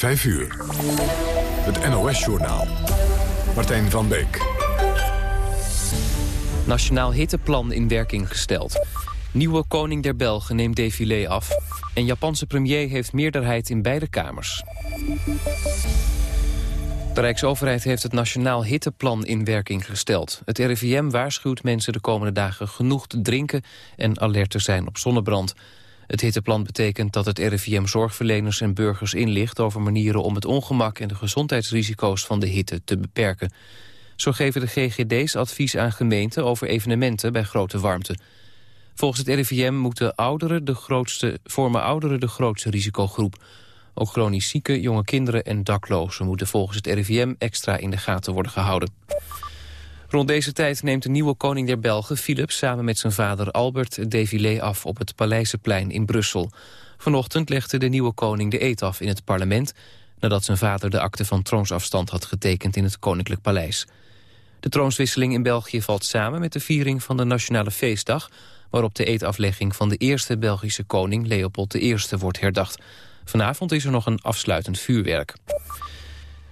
5 uur. Het NOS-journaal. Martijn van Beek. Nationaal hitteplan in werking gesteld. Nieuwe koning der Belgen neemt défilé af. En Japanse premier heeft meerderheid in beide kamers. De Rijksoverheid heeft het Nationaal Hitteplan in werking gesteld. Het RIVM waarschuwt mensen de komende dagen genoeg te drinken... en alert te zijn op zonnebrand. Het hitteplan betekent dat het RIVM zorgverleners en burgers inlicht... over manieren om het ongemak en de gezondheidsrisico's van de hitte te beperken. Zo geven de GGD's advies aan gemeenten over evenementen bij grote warmte. Volgens het RIVM moeten ouderen de grootste, vormen ouderen de grootste risicogroep. Ook chronisch zieke, jonge kinderen en daklozen moeten volgens het RIVM extra in de gaten worden gehouden. Rond deze tijd neemt de nieuwe koning der Belgen, Philips... samen met zijn vader Albert het défilé af op het Paleizenplein in Brussel. Vanochtend legde de nieuwe koning de eet af in het parlement... nadat zijn vader de akte van troonsafstand had getekend in het Koninklijk Paleis. De troonswisseling in België valt samen met de viering van de Nationale Feestdag... waarop de eetaflegging van de eerste Belgische koning Leopold I wordt herdacht. Vanavond is er nog een afsluitend vuurwerk.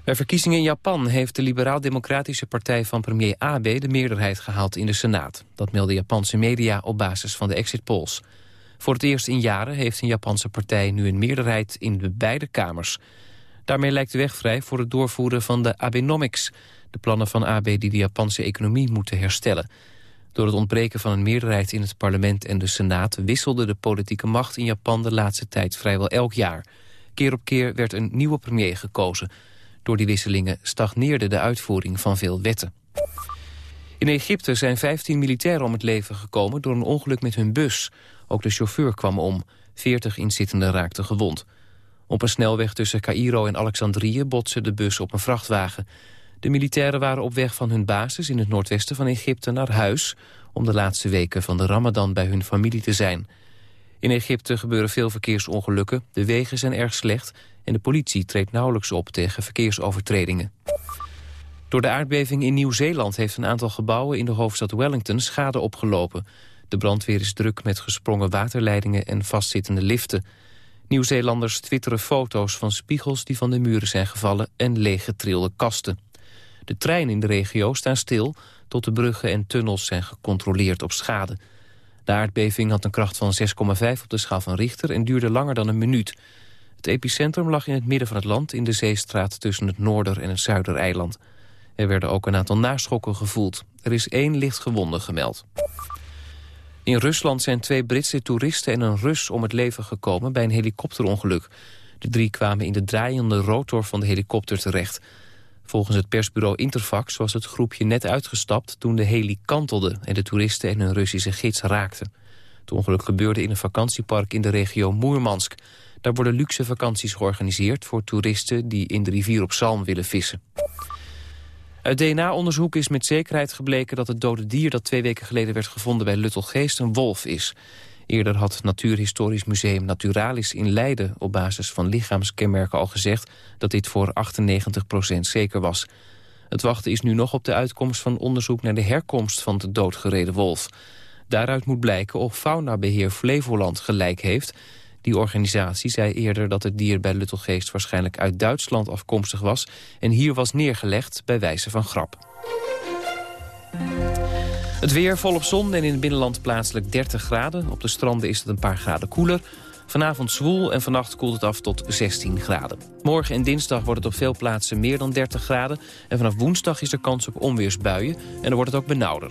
Bij verkiezingen in Japan heeft de liberaal-democratische partij van premier Abe de meerderheid gehaald in de Senaat. Dat melden Japanse media op basis van de exit polls. Voor het eerst in jaren heeft een Japanse partij nu een meerderheid in de beide kamers. Daarmee lijkt de weg vrij voor het doorvoeren van de Abenomics, de plannen van Abe die de Japanse economie moeten herstellen. Door het ontbreken van een meerderheid in het parlement en de Senaat... wisselde de politieke macht in Japan de laatste tijd vrijwel elk jaar. Keer op keer werd een nieuwe premier gekozen. Door die wisselingen stagneerde de uitvoering van veel wetten. In Egypte zijn 15 militairen om het leven gekomen door een ongeluk met hun bus. Ook de chauffeur kwam om. 40 inzittenden raakten gewond. Op een snelweg tussen Cairo en Alexandrië botste de bus op een vrachtwagen. De militairen waren op weg van hun basis in het noordwesten van Egypte naar huis... om de laatste weken van de ramadan bij hun familie te zijn. In Egypte gebeuren veel verkeersongelukken, de wegen zijn erg slecht... en de politie treedt nauwelijks op tegen verkeersovertredingen. Door de aardbeving in Nieuw-Zeeland heeft een aantal gebouwen in de hoofdstad Wellington schade opgelopen. De brandweer is druk met gesprongen waterleidingen en vastzittende liften. Nieuw-Zeelanders twitteren foto's van spiegels die van de muren zijn gevallen en leeggetrilde kasten. De treinen in de regio staan stil tot de bruggen en tunnels zijn gecontroleerd op schade. De aardbeving had een kracht van 6,5 op de schaal van Richter en duurde langer dan een minuut. Het epicentrum lag in het midden van het land in de zeestraat tussen het Noorder- en het Zuidereiland. Er werden ook een aantal naschokken gevoeld. Er is één lichtgewonde gemeld. In Rusland zijn twee Britse toeristen en een Rus om het leven gekomen bij een helikopterongeluk. De drie kwamen in de draaiende rotor van de helikopter terecht. Volgens het persbureau Interfax was het groepje net uitgestapt toen de heli kantelde en de toeristen en hun Russische gids raakten. Het ongeluk gebeurde in een vakantiepark in de regio Moermansk. Daar worden luxe vakanties georganiseerd voor toeristen die in de rivier op Zalm willen vissen. Uit DNA-onderzoek is met zekerheid gebleken dat het dode dier dat twee weken geleden werd gevonden bij Luttelgeest een wolf is. Eerder had het Natuurhistorisch Museum Naturalis in Leiden... op basis van lichaamskenmerken al gezegd dat dit voor 98% zeker was. Het wachten is nu nog op de uitkomst van onderzoek naar de herkomst van de doodgereden wolf. Daaruit moet blijken of Faunabeheer Flevoland gelijk heeft. Die organisatie zei eerder dat het dier bij Luttelgeest waarschijnlijk uit Duitsland afkomstig was... en hier was neergelegd bij wijze van grap. Het weer volop zon en in het binnenland plaatselijk 30 graden. Op de stranden is het een paar graden koeler. Vanavond zwoel en vannacht koelt het af tot 16 graden. Morgen en dinsdag wordt het op veel plaatsen meer dan 30 graden. En vanaf woensdag is er kans op onweersbuien en dan wordt het ook benauwder.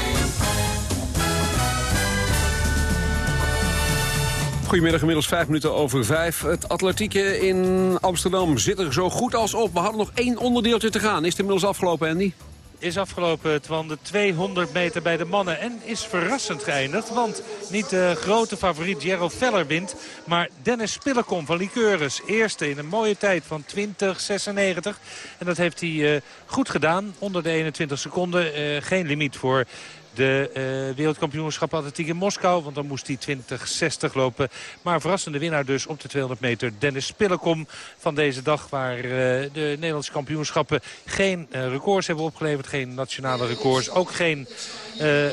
Goedemiddag, inmiddels vijf minuten over vijf. Het atletieke in Amsterdam zit er zo goed als op. We hadden nog één onderdeeltje te gaan. Is het inmiddels afgelopen, Andy? is afgelopen van de 200 meter bij de mannen. En is verrassend geëindigd. Want niet de grote favoriet Jero Veller wint. Maar Dennis Spillekom van Liqueurs. Eerste in een mooie tijd van 20.96. En dat heeft hij uh, goed gedaan. Onder de 21 seconden. Uh, geen limiet voor de uh, wereldkampioenschap atletiek in Moskou. Want dan moest hij 2060 lopen. Maar verrassende winnaar dus op de 200 meter. Dennis Spillekom van deze dag. Waar uh, de Nederlandse kampioenschappen geen uh, records hebben opgeleverd. Geen nationale records. Ook geen,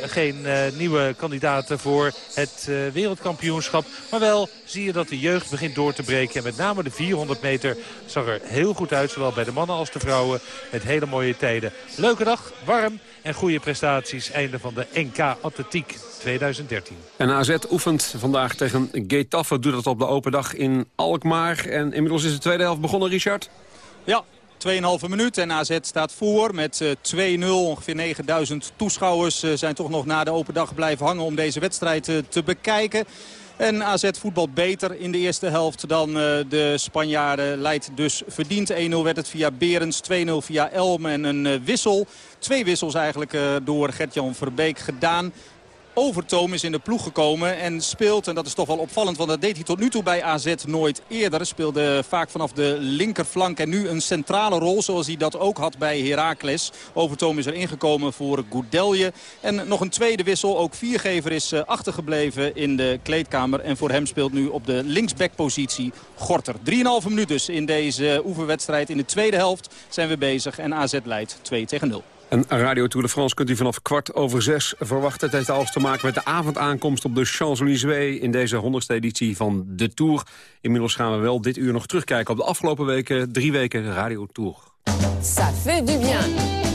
geen nieuwe kandidaten voor het wereldkampioenschap. Maar wel zie je dat de jeugd begint door te breken. En met name de 400 meter zag er heel goed uit. Zowel bij de mannen als de vrouwen. Met hele mooie tijden. Leuke dag, warm en goede prestaties. Einde van de NK Atletiek 2013. En AZ oefent vandaag tegen Getafe. Doet dat op de open dag in Alkmaar. En inmiddels is de tweede helft begonnen, Richard? Ja, 2,5 minuut en AZ staat voor met 2-0. Ongeveer 9000 toeschouwers zijn toch nog na de open dag blijven hangen om deze wedstrijd te bekijken. En AZ voetbalt beter in de eerste helft dan uh, de Spanjaarden. Leidt dus verdiend 1-0 werd het via Berens, 2-0 via Elm en een uh, wissel. Twee wissels eigenlijk uh, door Gert-Jan Verbeek gedaan. Overtoom is in de ploeg gekomen en speelt, en dat is toch wel opvallend... want dat deed hij tot nu toe bij AZ nooit eerder. Speelde vaak vanaf de linkerflank en nu een centrale rol... zoals hij dat ook had bij Heracles. Overtoom is er ingekomen voor Goudelje. En nog een tweede wissel, ook viergever is uh, achtergebleven in de kleedkamer. En voor hem speelt nu op de linksbackpositie Gorter. 3,5 minuten dus in deze oefenwedstrijd. In de tweede helft zijn we bezig en AZ leidt 2 tegen 0. En Radio Tour de France kunt u vanaf kwart over zes verwachten. Het heeft alles te maken met de avondaankomst op de Champs-Élysées... in deze honderdste editie van de Tour. Inmiddels gaan we wel dit uur nog terugkijken op de afgelopen weken. Drie weken Radio Tour. Ça fait du bien.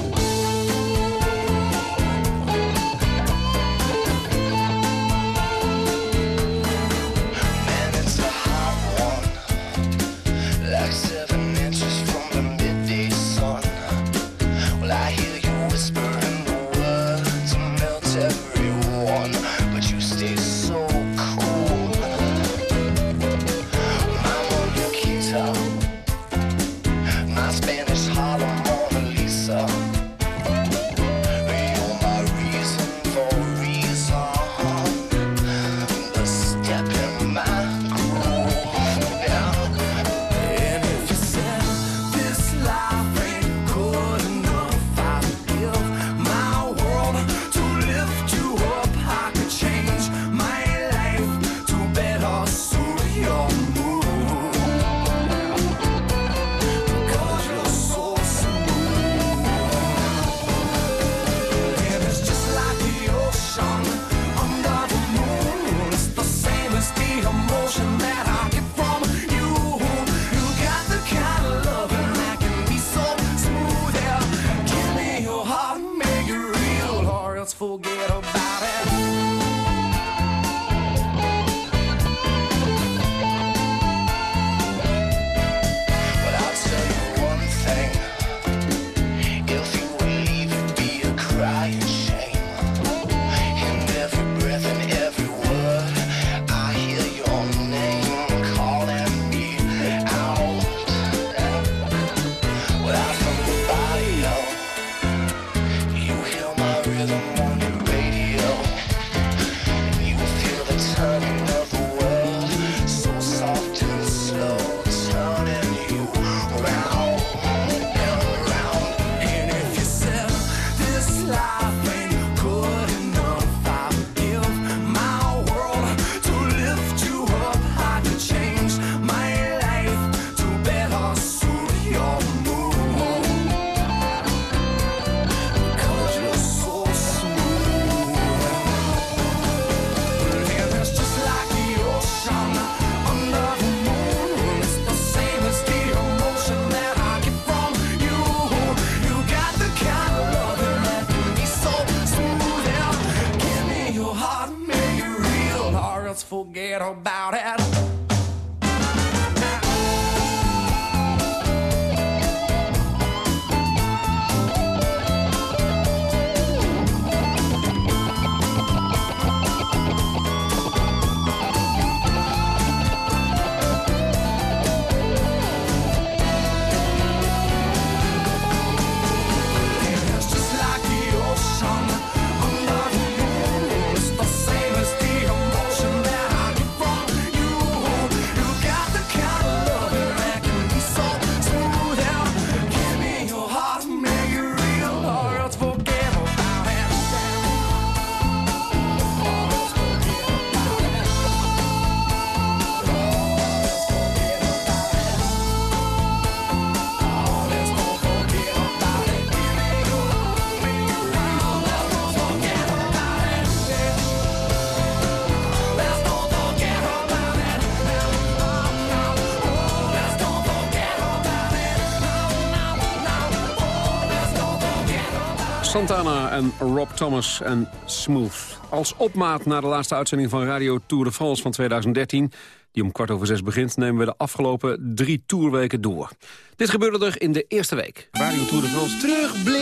Santana en Rob Thomas en Smooth. Als opmaat naar de laatste uitzending van Radio Tour de France van 2013... die om kwart over zes begint, nemen we de afgelopen drie tourweken door. Dit gebeurde er in de eerste week. Radio Tour de France terugblik.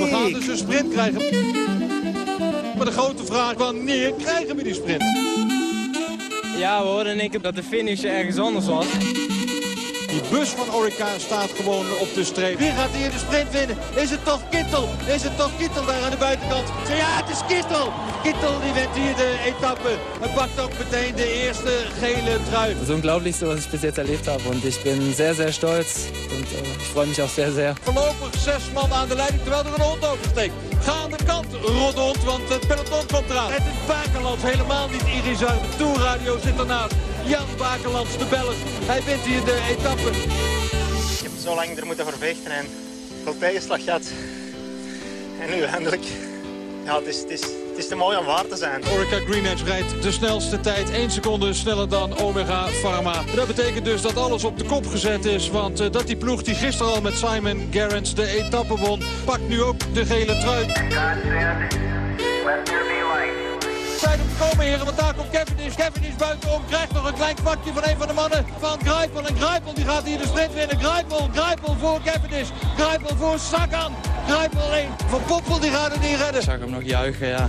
We gaan dus een sprint krijgen. Maar de grote vraag, wanneer krijgen we die sprint? Ja, we hoorden één keer dat de finish ergens anders was. Die bus van Orica staat gewoon op de streep. Wie gaat hier de sprint winnen? Is het toch Kittel? Is het toch Kittel daar aan de buitenkant? Ja, het is Kittel! Kittel die wint hier de etappe. En pakt ook meteen de eerste gele trui. Das Unglaublichste, was ich bis jetzt erlebt habe. Und ich bin sehr, sehr stolz. Und äh, ich freue mich auch sehr, sehr. Voorlopig zes man aan de leiding, terwijl er een hond oversteekt. Ga aan de kant, rode hond, want het peloton komt eraan. Het is Bakelands, helemaal niet. De Tourradio zit ernaast. Jan Bakelands, de Belg. Hij wint hier de etappe. Ik heb zo lang er moeten voor vechten en veel tegenslag gehad. En nu eindelijk. Ja, het is, het, is, het is te mooi om waar te zijn. Orica Green Edge rijdt de snelste tijd. 1 seconde sneller dan Omega Pharma. Dat betekent dus dat alles op de kop gezet is. Want uh, dat die ploeg die gisteren al met Simon Gerrans de etappe won... pakt nu ook de gele trui. Komen heren, want daar komt Cavendish. Cavendish buitenom krijgt nog een klein kwartje van een van de mannen van Grijpel. En Grijpel die gaat hier de sprint winnen. Grijpel, Grijpel voor Cavendish. Grijpel voor Sagan. Grijpel alleen. Van Poppel die gaat het niet redden. Ik zag hem nog juichen, ja.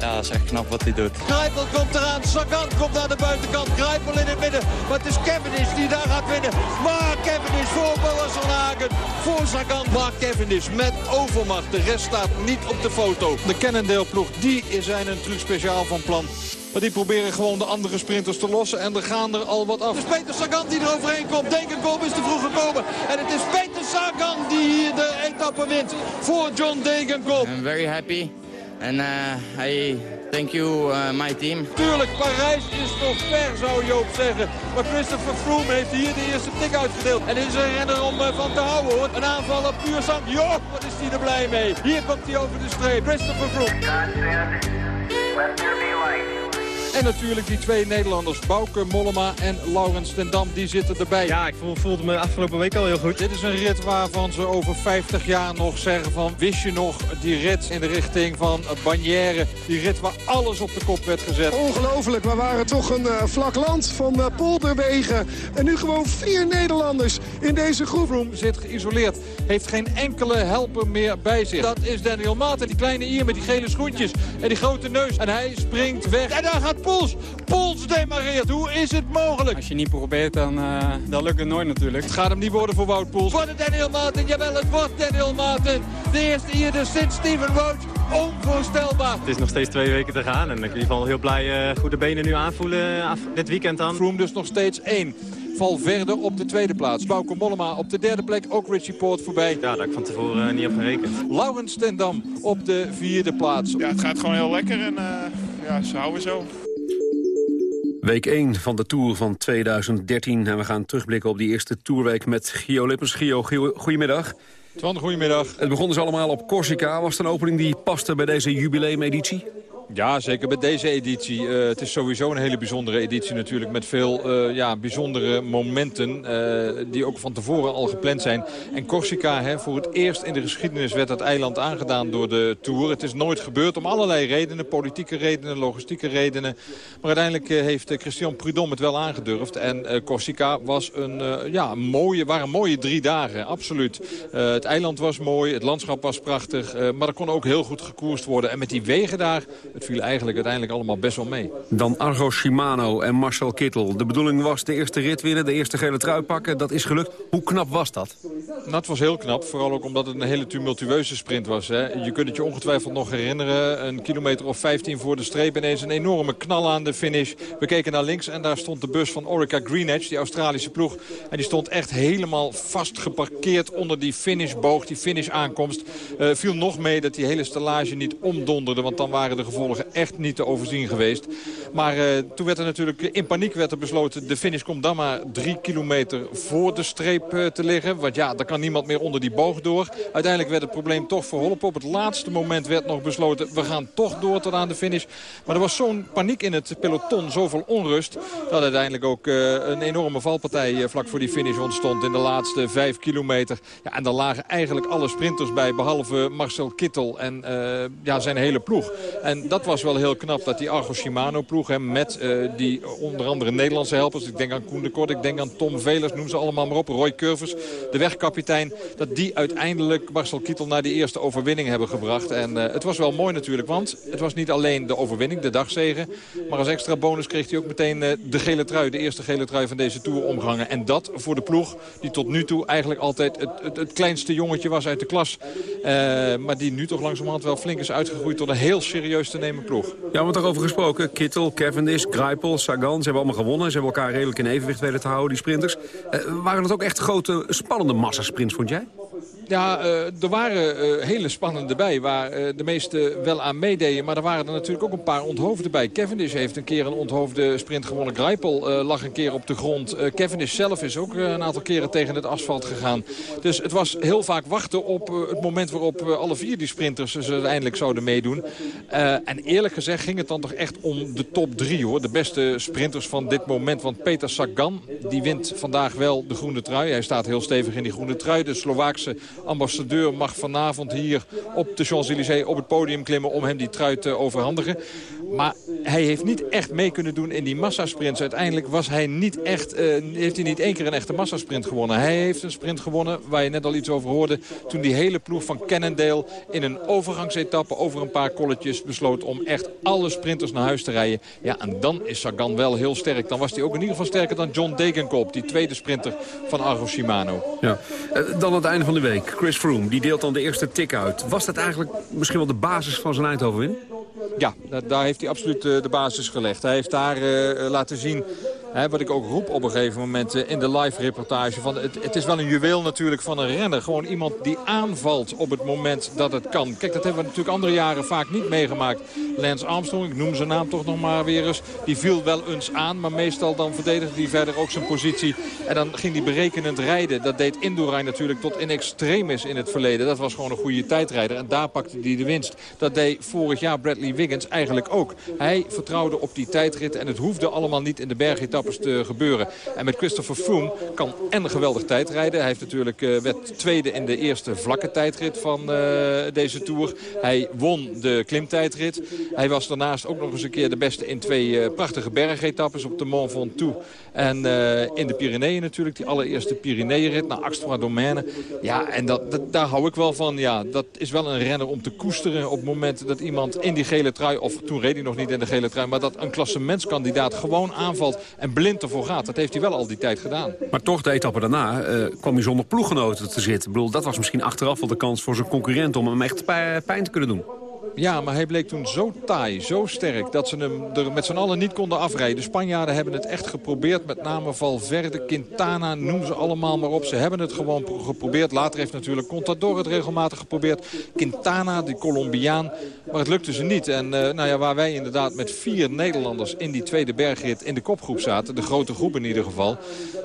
Ja, dat is echt knap wat hij doet. Grijpel komt eraan, Sagan komt naar de buitenkant, Grijpel in het midden. Maar het is Cavendish die daar gaat winnen. Maar Cavendish voor Boas van Hagen, voor Sagan. Maar Cavendish met overmacht, de rest staat niet op de foto. De Cannondale-ploeg, die zijn een truc speciaal van plan. Maar die proberen gewoon de andere sprinters te lossen. En er gaan er al wat af. Het is Peter Sagan die er overheen komt. Degenkolb is te vroeg gekomen. En het is Peter Sagan die hier de etappe wint. Voor John Degenkolb. I'm very happy. And uh, I thank you, uh, my team. Tuurlijk, Parijs is nog ver, zou Joop zeggen. Maar Christopher Froome heeft hier de eerste tik uitgedeeld. En is een renner om uh, van te houden, hoor. Een aanval op puur zand. Jo, wat is hij er blij mee. Hier komt hij over de streep. Christopher Froome. En natuurlijk die twee Nederlanders, Bouke Mollema en Laurens ten Dam, die zitten erbij. Ja, ik voelde me afgelopen week al heel goed. Dit is een rit waarvan ze over 50 jaar nog zeggen van... wist je nog die rit in de richting van Bagnères? Die rit waar alles op de kop werd gezet. Ongelooflijk, we waren toch een uh, vlak land van uh, polderwegen. En nu gewoon vier Nederlanders in deze groep. Room zit geïsoleerd, heeft geen enkele helper meer bij zich. Dat is Daniel Maat die kleine Ier met die gele schoentjes en die grote neus. En hij springt weg. En daar gaat Poels. Poels demareert. Hoe is het mogelijk? Als je niet probeert, dan, uh, dan lukt het nooit natuurlijk. Het gaat hem niet worden voor Wout Poels. Wordt het Daniel Maarten? Jawel, het wordt Daniel Maarten. De eerste hier dus sinds Steven Roach. Onvoorstelbaar. Het is nog steeds twee weken te gaan. En ik ben in ieder geval heel blij uh, goede benen nu aanvoelen uh, dit weekend dan. Froome dus nog steeds één. Valverde op de tweede plaats. Bauke Mollema op de derde plek. Ook Richie Poort voorbij. Ja, daar heb ik van tevoren uh, niet op gerekend. Laurens Tendam op de vierde plaats. Ja, het gaat gewoon heel lekker en uh, ja, ze houden zo. Week 1 van de Tour van 2013. En we gaan terugblikken op die eerste Tourweek met Gio Lippens. Gio, Gio goedemiddag. Twan, goedemiddag. Het begon dus allemaal op Corsica. Was het een opening die paste bij deze jubileumeditie? Ja, zeker bij deze editie. Uh, het is sowieso een hele bijzondere editie natuurlijk. Met veel uh, ja, bijzondere momenten uh, die ook van tevoren al gepland zijn. En Corsica, hè, voor het eerst in de geschiedenis werd dat eiland aangedaan door de Tour. Het is nooit gebeurd om allerlei redenen. Politieke redenen, logistieke redenen. Maar uiteindelijk heeft Christian Prudhomme het wel aangedurfd. En Corsica was een, ja, mooie, waren mooie drie dagen, absoluut. het eiland was mooi, het landschap was prachtig. maar er kon ook heel goed gekoerst worden. En met die wegen daar het viel eigenlijk uiteindelijk allemaal best wel mee. Dan Argo Shimano en Marcel Kittel. De bedoeling was de eerste rit winnen, de eerste gele trui pakken. Dat is gelukt. Hoe knap was dat? Dat was heel knap, vooral ook omdat het een hele tumultueuze sprint was. Hè. Je kunt het je ongetwijfeld nog herinneren. Een kilometer of 15 voor de streep ineens een enorme knal aan de finish. We keken naar links en daar stond de bus van Orica Green Edge, die Australische ploeg. En die stond echt helemaal vast geparkeerd onder die finishboog, die finish aankomst. Uh, viel nog mee dat die hele stellage niet omdonderde, want dan waren de gevolgen echt niet te overzien geweest. Maar uh, toen werd er natuurlijk in paniek werd er besloten... de finish komt dan maar drie kilometer voor de streep uh, te liggen. Want ja, daar kan niemand meer onder die boog door. Uiteindelijk werd het probleem toch verholpen. Op het laatste moment werd nog besloten... we gaan toch door tot aan de finish. Maar er was zo'n paniek in het peloton, zoveel onrust... dat uiteindelijk ook een enorme valpartij vlak voor die finish ontstond... in de laatste vijf kilometer. Ja, en daar lagen eigenlijk alle sprinters bij... behalve Marcel Kittel en ja, zijn hele ploeg. En dat was wel heel knap dat die Argo Shimano ploeg... met uh, die onder andere Nederlandse helpers... ik denk aan Koen de Kort, ik denk aan Tom Velers, noem ze allemaal maar op. Roy Curvers, de wegkapitein. Dat die uiteindelijk Marcel Kittel naar die eerste overwinning hebben gebracht. En uh, het was wel mooi natuurlijk, want het was niet alleen de overwinning, de dagzegen. Maar als extra bonus kreeg hij ook meteen uh, de gele trui, de eerste gele trui van deze Tour omgehangen. En dat voor de ploeg die tot nu toe eigenlijk altijd het, het, het kleinste jongetje was uit de klas. maar die nu toch langzamerhand wel flink is uitgegroeid tot een heel serieus te ploeg. Ja, we hebben het over gesproken. Kittel, Cavendish, Greipel, Sagan. Ze hebben allemaal gewonnen. Ze hebben elkaar redelijk in evenwicht weten te houden, die sprinters. Uh, waren het ook echt grote, spannende massasprints, vond jij? Ja, uh, er waren uh, hele spannende bij waar uh, de meesten wel aan meededen. Maar er waren er natuurlijk ook een paar onthoofden bij. Cavendish heeft een keer een onthoofde sprint gewonnen. Greipel lag een keer op de grond. Cavendish zelf is ook een aantal keren tegen het asfalt gegaan. Dus het was heel vaak wachten op het moment waarop alle vier die sprinters ze uiteindelijk zouden meedoen. en eerlijk gezegd ging het dan toch echt om de top drie hoor. De beste sprinters van dit moment. Want Peter Sagan die wint vandaag wel de groene trui. Hij staat heel stevig in die groene trui. De Slovaakse ambassadeur mag vanavond hier op de Champs-Élysées op het podium klimmen om hem die trui te overhandigen. Maar hij heeft niet echt mee kunnen doen in die massasprints. Uiteindelijk was hij niet echt, uh, heeft hij niet één keer een echte massasprint gewonnen. Hij heeft een sprint gewonnen waar je net al iets over hoorde. Toen die hele ploeg van Cannondale in een overgangsetappe over een paar kolletjes besloot om echt alle sprinters naar huis te rijden. Ja, en dan is Sagan wel heel sterk. Dan was hij ook in ieder geval sterker dan John Degenkop, die tweede sprinter van Argo Shimano. Ja. Uh, dan het einde van de week. Chris Froome, die deelt dan de eerste tik uit. Was dat eigenlijk misschien wel de basis van zijn eindoverwinning? Ja, daar heeft hij absoluut de basis gelegd. Hij heeft daar uh, laten zien wat ik ook roep op een gegeven moment in de live reportage. Van het, het, is wel een juweel natuurlijk van een renner. Gewoon iemand die aanvalt op het moment dat het kan. Kijk, dat hebben we natuurlijk andere jaren vaak niet meegemaakt. Lance Armstrong, ik noem zijn naam toch nog maar weer eens. Die viel wel eens aan, maar meestal dan verdedigde hij verder ook zijn positie. En dan ging hij berekenend rijden. Dat deed Indurain natuurlijk tot in extremis in het verleden. Dat was gewoon een goede tijdrijder. En daar pakte hij de winst. Dat deed vorig jaar Bradley Wiggins eigenlijk ook. Hij vertrouwde op die tijdrit en het hoefde allemaal niet in de bergetappes te gebeuren. En met Christopher Froome kan en geweldig tijdrijden. Hij heeft natuurlijk, uh, werd tweede in de eerste vlakke tijdrit van uh, deze Tour. Hij won de klimtijdrit. Hij was daarnaast ook nog eens een keer de beste in twee uh, prachtige bergetappes op de Mont Ventoux. En in de Pyreneeën natuurlijk, die allereerste Pyreneeënrit naar Axtra Domaine. Ja, en dat, dat, daar hou ik wel van. Ja, dat is wel een renner om te koesteren op het moment dat iemand in die gele trui... of toen reed hij nog niet in de gele trui... maar dat een klassementskandidaat gewoon aanvalt en blind ervoor gaat. Dat heeft hij wel al die tijd gedaan. Maar toch, de etappe daarna uh, kwam hij zonder ploeggenoten te zitten. Ik bedoel, dat was misschien achteraf wel de kans voor zijn concurrent... om hem echt pijn te kunnen doen. Ja, maar hij bleek toen zo taai, zo sterk... dat ze hem er met z'n allen niet konden afrijden. De Spanjaarden hebben het echt geprobeerd. Met name Valverde, Quintana, noem ze allemaal maar op. Ze hebben het gewoon geprobeerd. Later heeft natuurlijk Contador het regelmatig geprobeerd. Quintana, die Colombiaan. Maar het lukte ze niet. En uh, nou ja, waar wij inderdaad met vier Nederlanders in die tweede bergrit in de kopgroep zaten... de grote groep in ieder geval...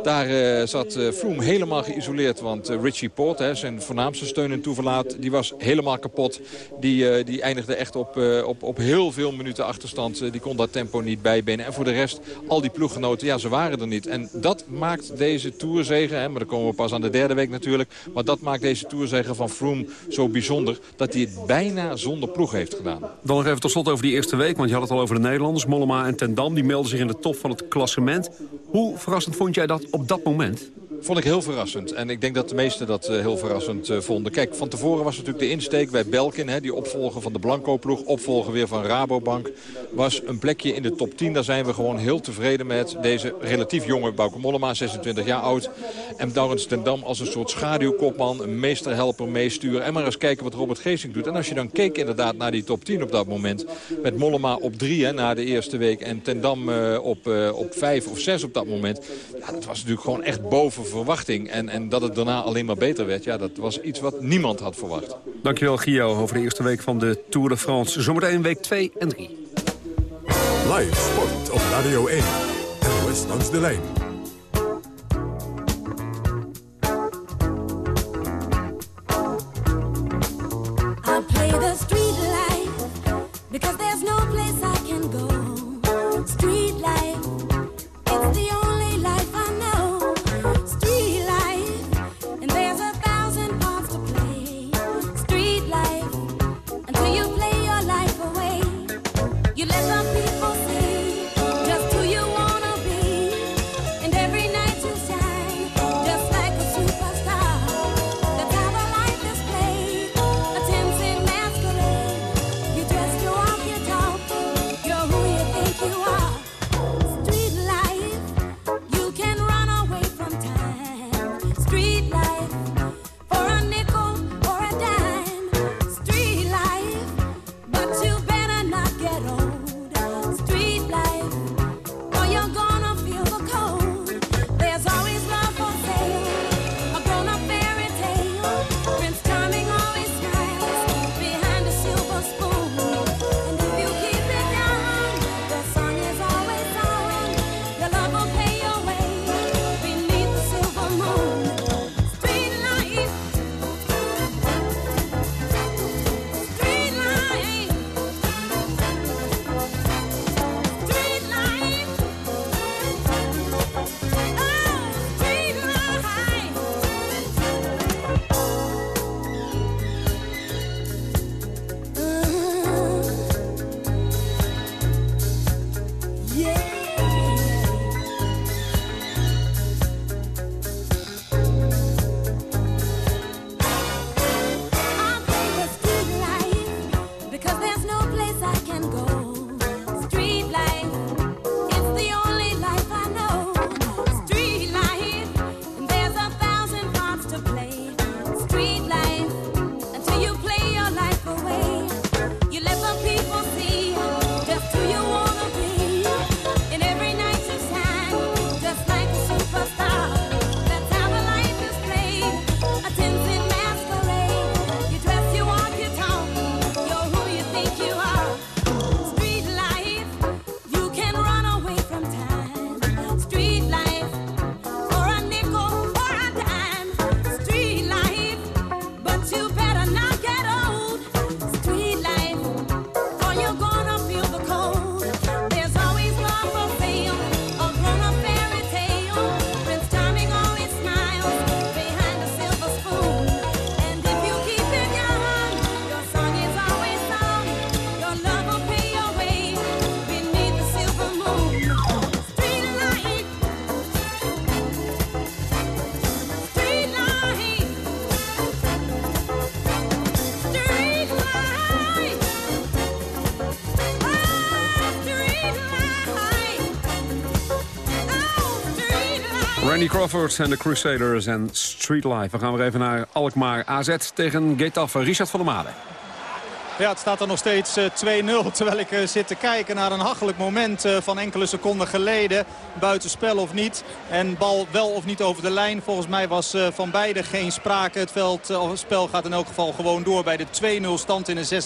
daar uh, zat uh, Froome helemaal geïsoleerd. Want Richie Port, hè, zijn voornaamste steun en toeverlaat... die was helemaal kapot. Die, die eindigde echt op, uh, op, op heel veel minuten achterstand. Uh, die kon dat tempo niet bijbenen. En voor de rest, al die ploeggenoten, ja, ze waren er niet. En dat maakt deze Tourzegen, hè, maar dan komen we pas aan de derde week natuurlijk. Maar dat maakt deze Tourzegen van Froome zo bijzonder. Dat hij het bijna zonder ploeg heeft gedaan. Dan nog even tot slot over die eerste week. Want je had het al over de Nederlanders. Mollema en Ten Dam, die melden zich in de top van het klassement. Hoe verrassend vond jij dat op dat moment? Vond ik heel verrassend. En ik denk dat de meesten dat uh, heel verrassend uh, vonden. Kijk, van tevoren was natuurlijk de insteek bij Belkin. Hè, die opvolger van de Blanco-ploeg. Opvolger weer van Rabobank. Was een plekje in de top 10. Daar zijn we gewoon heel tevreden met. Deze relatief jonge Bauke Mollema, 26 jaar oud. En Laurens ten Dam als een soort schaduwkopman. Een meesterhelper, meesturen. En maar eens kijken wat Robert Geesink doet. En als je dan keek inderdaad naar die top 10 op dat moment. Met Mollema op 3 na de eerste week. En ten Dam uh, op, op 5 of 6 op dat moment. Ja, dat was natuurlijk gewoon echt boven verwachting. En, en dat het daarna alleen maar beter werd, ja, dat was iets wat niemand had verwacht. Dankjewel Gio over de eerste week van de Tour de France. Zometeen week 2 en 3. Live sport op Radio 1. NOS langs de lijn. Randy Crawford en de Crusaders en Street Life. We gaan weer even naar Alkmaar AZ tegen Getafe. Richard van der Made. Ja, het staat er nog steeds eh, 2-0. Terwijl ik eh, zit te kijken naar een hachelijk moment eh, van enkele seconden geleden. Buitenspel of niet. En bal wel of niet over de lijn. Volgens mij was van beide geen sprake. Het veld, spel gaat in elk geval gewoon door bij de 2-0 stand in de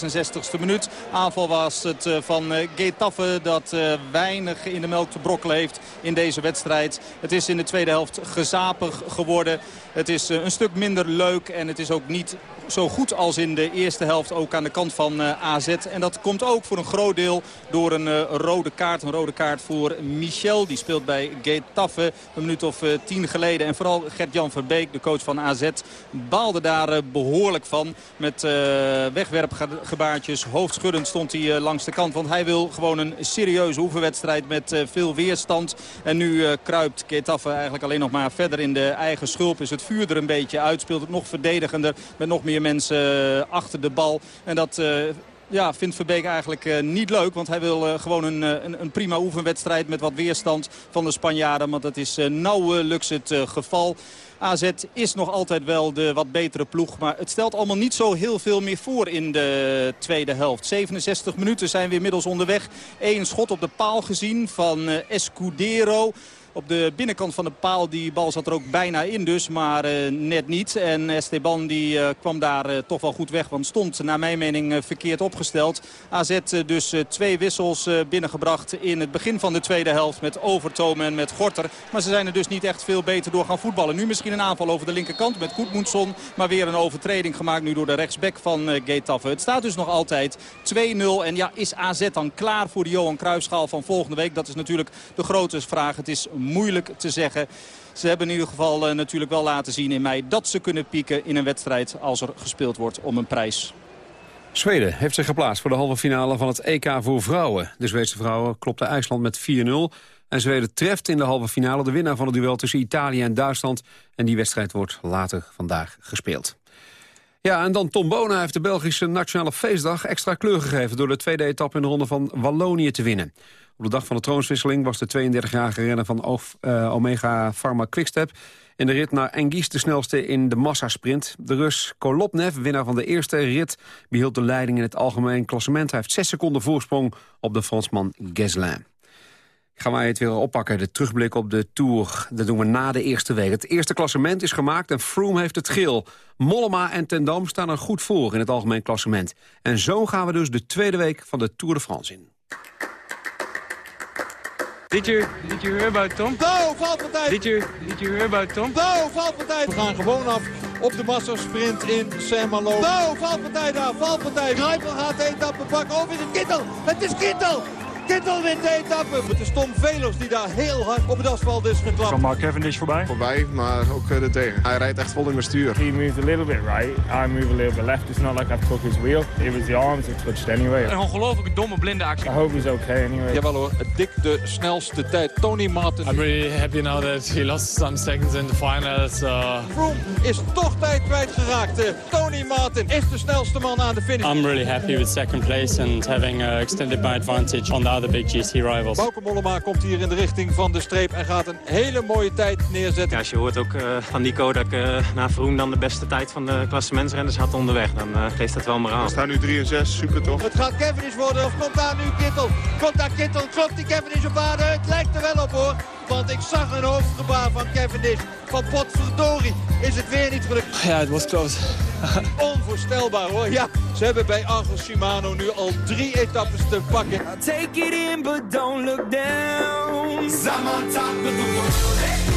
66e minuut. Aanval was het van Getafe dat weinig in de melk te brokkelen heeft in deze wedstrijd. Het is in de tweede helft gezapig geworden. Het is een stuk minder leuk en het is ook niet zo goed als in de eerste helft ook aan de kant van eh, AZ. En dat komt ook voor een groot deel door een eh, rode kaart. Een rode kaart voor Michel. Die speelt bij Getafe een minuut of eh, tien geleden. En vooral Gert-Jan Verbeek, de coach van AZ, baalde daar eh, behoorlijk van. Met wegwerpgebaartjes, hoofdschuddend stond hij langs de kant. Want hij wil gewoon een serieuze oefenwedstrijd met veel weerstand. En nu kruipt Getafe eigenlijk alleen nog maar verder in de eigen schulp. Is het vuur er een beetje uit. Speelt het nog verdedigender met nog meer mensen eh, achter de bal. En dat... eh, ja, vindt Verbeek eigenlijk eh, niet leuk. Want hij wil gewoon een, een, een prima oefenwedstrijd met wat weerstand van de Spanjaarden. Want dat is nauwelijks het geval. AZ is nog altijd wel de wat betere ploeg. Maar het stelt allemaal niet zo heel veel meer voor in de tweede helft. 67 minuten zijn we inmiddels onderweg. Eén schot op de paal gezien van Escudero. Op de binnenkant van de paal. Die bal zat er ook bijna in dus, maar uh, net niet. En Esteban die uh, kwam daar uh, toch wel goed weg. Want stond naar mijn mening verkeerd opgesteld. AZ dus twee wissels binnengebracht in het begin van de tweede helft. Met Overtoom en met Gorter. Maar ze zijn er dus niet echt veel beter door gaan voetballen. Nu misschien een aanval over de linkerkant met Goedmoedson. Maar weer een overtreding gemaakt nu door de rechtsback van Getafe. Het staat dus nog altijd 2-0. En ja, is AZ dan klaar voor de Johan Cruijffschaal van volgende week? Dat is natuurlijk de grote vraag. Het is moeilijk te zeggen. Ze hebben in ieder geval uh, natuurlijk wel laten zien in mei dat ze kunnen pieken in een wedstrijd als er gespeeld wordt om een prijs. Zweden heeft zich geplaatst voor de halve finale van het EK voor vrouwen. De Zweedse vrouwen klopte IJsland met 4-0. En Zweden treft in de halve finale de winnaar van het duel tussen Italië en Duitsland. En die wedstrijd wordt later vandaag gespeeld. Ja, en dan Tom Bona heeft de Belgische Nationale Feestdag extra kleur gegeven... door de tweede etappe in de ronde van Wallonië te winnen. Op de dag van de troonswisseling was de 32-jarige renner van uh, Omega Pharma Quickstep... in de rit naar Engis de snelste in de massasprint. De Rus Kolopnev, winnaar van de eerste rit... behield de leiding in het algemeen klassement. Hij heeft zes seconden voorsprong op de Fransman Geslin. Gaan wij het weer oppakken, de terugblik op de Tour. Dat doen we na de eerste week. Het eerste klassement is gemaakt en Froome heeft het geel. Mollema en Tendam staan er goed voor in het algemeen klassement. En zo gaan we dus de tweede week van de Tour de France in. Did you, did you hear about Tom? No, valpartij! Did you, did you hear about Tom? No, valpartij! We gaan gewoon af op de massasprint in Saint-Malo. No, valpartij daar, valpartij. Grijpel gaat de etappe pakken. Of is het Kittel? Het is Kittel! Kittel wint de etappe. Het is Tom Velos die daar heel hard op het asfalt is geklapt. Van Mark Cavendish voorbij? Voorbij, maar ook uh, er tegen. Hij rijdt echt vol in mijn stuur. He moved a little bit right, I move a little bit left. It's not like I've took his wheel. It was the arms that touched anyway. Een ongelooflijke domme blinde actie. I hope he's okay anyway. Jawel hoor, dik de snelste tijd. Tony Martin. I'm really happy now that he lost some seconds in the finals. Uh... Froome is toch tijd kwijtgeraakt. Tony Martin is de snelste man aan de finish. I'm really happy with second place and having uh, extended my advantage on the other big GC rivals. Bauke Mollema komt hier in de richting van de streep en gaat een hele mooie tijd neerzetten. Ja, als je hoort ook uh, van Nico dat ik uh, na Vroen dan de beste tijd van de klassementsrenners had onderweg, dan uh, geeft dat wel maar aan. We staan nu 3 en 6, super toch? Het gaat Cavendish worden of komt daar nu Kittel? Komt daar Kittel, klopt die Cavendish op aarde? Het lijkt er wel op hoor. Want ik zag een hoofdgebaar van Cavendish. Van potverdorie is het weer niet gelukt. Ja, het was close. Onvoorstelbaar hoor. Ja, ze hebben bij Argos Shimano nu al drie etappes te pakken. Take it in, but don't look down. I'm on top of the world.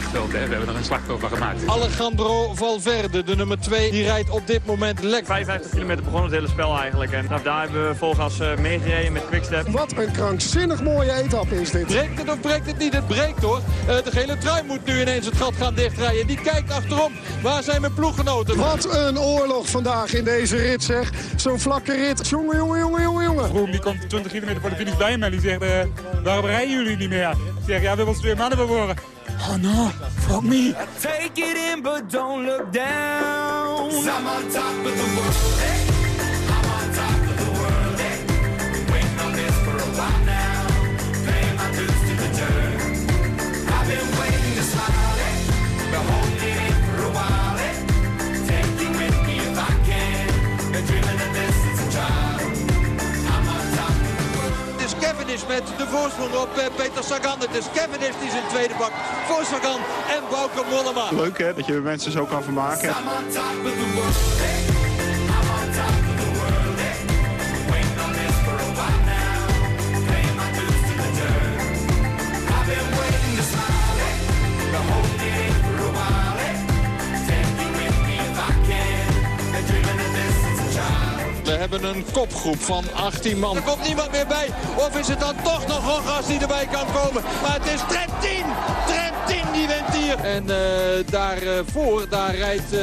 Slagveld, hè. We hebben er een slagveld van gemaakt. Alejandro Valverde, de nummer 2, die rijdt op dit moment lekker. 55 kilometer begon het hele spel eigenlijk. En vanaf daar hebben we volgas uh, meegereden met Quickstep. Wat een krankzinnig mooie etappe is dit. Breekt het of breekt het niet? Het breekt hoor. Uh, de gele trui moet nu ineens het gat gaan dichtrijden. Die kijkt achterom. Waar zijn mijn ploeggenoten? Wat een oorlog vandaag in deze rit zeg. Zo'n vlakke rit. Jongen, jongen, jongen, jongen, jongen. Vroom die komt 20 kilometer voor de finish bij me. Die zegt, uh, waarom rijden jullie niet meer? Ik zeg, ja, we hebben ons twee mannen verloren. Oh no, fuck me. Take it in, but don't look down. I'm on top of the world. Hey. Cavendish met de voorsprong op eh, Peter Sagan. Het is Cavendish die zijn tweede bak voor Sagan en Bauke Mollema. Leuk hè, dat je mensen zo kan vermaken. Hebben een kopgroep van 18 man. Er komt niemand meer bij. Of is het dan toch nog Rogas die erbij kan komen? Maar het is Trentin. Trentin die wint hier. En uh, daarvoor, daar rijdt uh,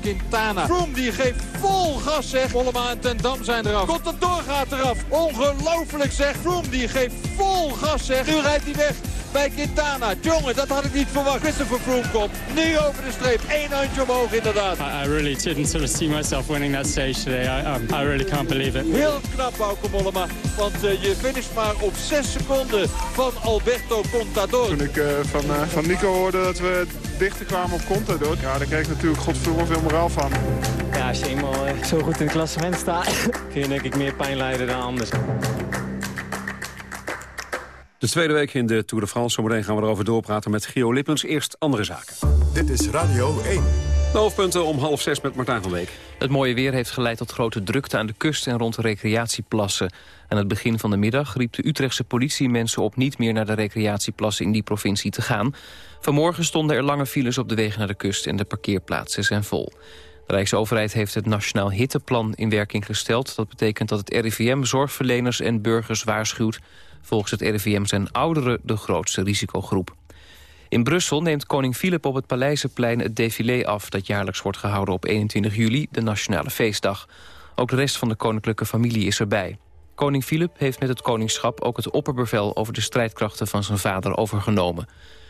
Quintana. Froome die geeft vol gas zeg. Mollema en Ten Dam zijn eraf. Contador gaat eraf. Ongelooflijk zeg. Froome die geeft vol gas zeg. Nu rijdt hij weg. Bij Quintana. Jongen, dat had ik niet verwacht. Christopher Froome komt nu over de streep. Eén handje omhoog inderdaad. I, I really didn't sort of see myself winning that stage today. I, um, I really can't believe it. Heel knap, Bauke Mollema. Want uh, je finisht maar op 6 seconden van Alberto Contador. Toen ik uh, van, uh, van Nico hoorde dat we dichter kwamen op Contador... ja, daar kreeg ik natuurlijk godverdomme veel moraal van. Ja, als je eenmaal zo goed in het klassement staat... kun je denk ik meer pijn lijden dan anders. De tweede week in de Tour de France. Zometeen gaan we erover doorpraten met Gio Lippens. Eerst andere zaken. Dit is Radio 1. De hoofdpunten om half zes met Martijn van Beek. Het mooie weer heeft geleid tot grote drukte aan de kust en rond de recreatieplassen. Aan het begin van de middag riep de Utrechtse politie mensen op niet meer naar de recreatieplassen in die provincie te gaan. Vanmorgen stonden er lange files op de wegen naar de kust en de parkeerplaatsen zijn vol. De Rijksoverheid heeft het Nationaal Hitteplan in werking gesteld. Dat betekent dat het RIVM zorgverleners en burgers waarschuwt. Volgens het RIVM zijn ouderen de grootste risicogroep. In Brussel neemt koning Filip op het Paleizenplein het défilé af... dat jaarlijks wordt gehouden op 21 juli, de Nationale Feestdag. Ook de rest van de koninklijke familie is erbij. Koning Filip heeft met het koningschap ook het opperbevel... over de strijdkrachten van zijn vader overgenomen.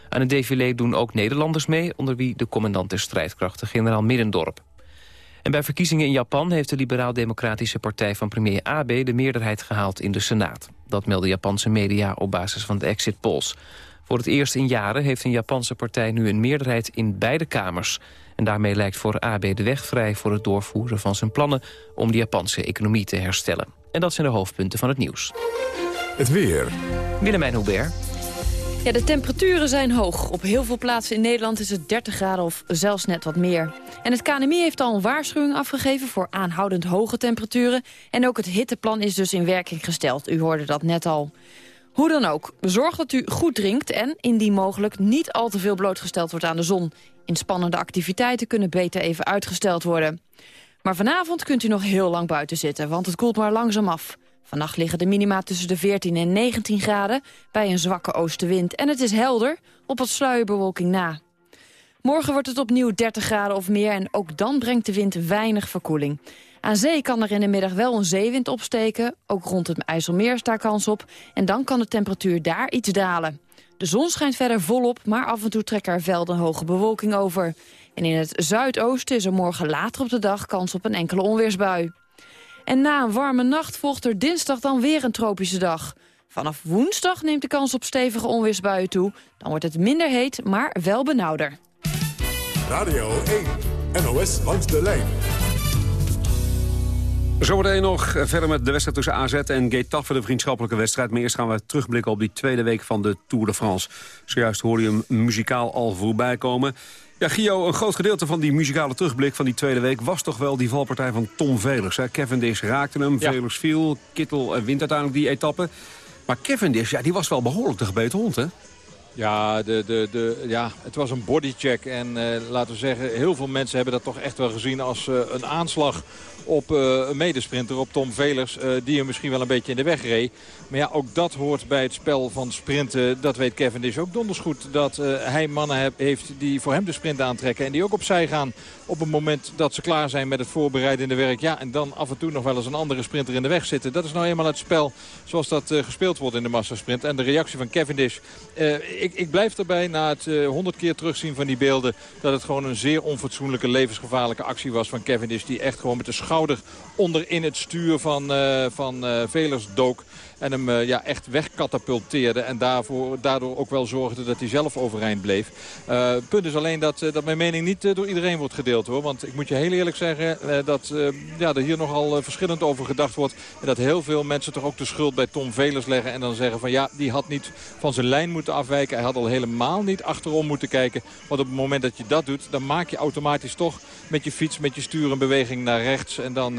Aan het défilé doen ook Nederlanders mee... onder wie de commandant der strijdkrachten, generaal Middendorp. En bij verkiezingen in Japan heeft de liberaal-democratische partij van premier Abe... de meerderheid gehaald in de Senaat. Dat melden Japanse media op basis van de exit polls. Voor het eerst in jaren heeft een Japanse partij nu een meerderheid in beide kamers. En daarmee lijkt voor AB de weg vrij voor het doorvoeren van zijn plannen... om de Japanse economie te herstellen. En dat zijn de hoofdpunten van het nieuws. Het weer. Willemijn Hubert. Ja, de temperaturen zijn hoog. Op heel veel plaatsen in Nederland is het 30 graden of zelfs net wat meer. En het KNMI heeft al een waarschuwing afgegeven voor aanhoudend hoge temperaturen. En ook het hitteplan is dus in werking gesteld. U hoorde dat net al. Hoe dan ook, zorg dat u goed drinkt en, indien mogelijk, niet al te veel blootgesteld wordt aan de zon. Inspannende activiteiten kunnen beter even uitgesteld worden. Maar vanavond kunt u nog heel lang buiten zitten, want het koelt maar langzaam af. Vannacht liggen de minima tussen de 14 en 19 graden bij een zwakke oostenwind. En het is helder, op wat sluierbewolking na. Morgen wordt het opnieuw 30 graden of meer en ook dan brengt de wind weinig verkoeling. Aan zee kan er in de middag wel een zeewind opsteken. Ook rond het IJsselmeer is daar kans op. En dan kan de temperatuur daar iets dalen. De zon schijnt verder volop, maar af en toe trekken er velden hoge bewolking over. En in het zuidoosten is er morgen later op de dag kans op een enkele onweersbui. En na een warme nacht volgt er dinsdag dan weer een tropische dag. Vanaf woensdag neemt de kans op stevige onweersbuien toe. Dan wordt het minder heet, maar wel benauwder. Radio 1, NOS langs de lijn. Zometeen nog verder met de wedstrijd tussen AZ en Getafe, de vriendschappelijke wedstrijd. Maar eerst gaan we terugblikken op die tweede week van de Tour de France. Zojuist hoorde je hem muzikaal al voorbij komen. Ja, Gio, een groot gedeelte van die muzikale terugblik van die tweede week... was toch wel die valpartij van Tom Velers. Hè? Cavendish raakte hem, ja. Velers viel, Kittel wint uiteindelijk die etappe. Maar Cavendish, ja, die was wel behoorlijk de gebeten hond, hè? Ja, de, de, de, ja, het was een bodycheck. En uh, laten we zeggen, heel veel mensen hebben dat toch echt wel gezien als uh, een aanslag op uh, een medesprinter, op Tom Velers, uh, die hem misschien wel een beetje in de weg reed. Maar ja, ook dat hoort bij het spel van sprinten. Dat weet Cavendish ook donders goed. Dat uh, hij mannen heeft die voor hem de sprint aantrekken. En die ook opzij gaan op het moment dat ze klaar zijn met het voorbereidende werk. Ja, en dan af en toe nog wel eens een andere sprinter in de weg zitten. Dat is nou eenmaal het spel zoals dat gespeeld wordt in de massasprint. En de reactie van Cavendish. ik, ik blijf erbij na het honderd keer terugzien van die beelden. Dat het gewoon een zeer onfatsoenlijke, levensgevaarlijke actie was van Cavendish. Die echt gewoon met de schouder onder in het stuur van, uh, van uh, Velers. En hem uh, ja, echt wegkatapulteerde. En daarvoor, daardoor ook wel zorgde dat hij zelf overeind bleef. Uh, punt is alleen dat, uh, dat mijn mening niet door iedereen wordt gedeeld. hoor. Want ik moet je heel eerlijk zeggen dat ja, er hier nogal verschillend over gedacht wordt. En dat heel veel mensen toch ook de schuld bij Tom Velers leggen. En dan zeggen van ja, die had niet van zijn lijn moeten afwijken. Hij had al helemaal niet achterom moeten kijken. Want op het moment dat je dat doet, dan maak je automatisch toch met je fiets, met je stuur een beweging naar rechts. En dan,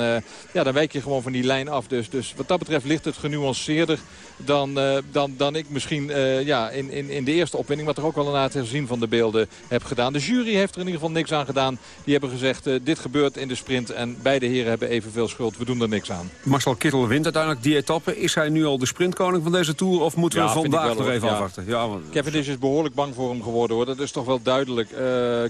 ja, dan wijk je gewoon van die lijn af. Dus, dus wat dat betreft ligt het genuanceerd zeerder dan, uh, dan, dan ik misschien uh, ja, in, in, in de eerste opwinning... wat er ook wel een aantal zien van de beelden heb gedaan. De jury heeft er in ieder geval niks aan gedaan. Die hebben gezegd, uh, dit gebeurt in de sprint en beide heren hebben evenveel schuld. We doen er niks aan. Marcel Kittel wint uiteindelijk die etappe. Is hij nu al de sprintkoning van deze Tour of moeten ja, we vandaag nog even ja. afwachten? Ja, want... Cavendish is behoorlijk bang voor hem geworden. hoor. Dat is toch wel duidelijk.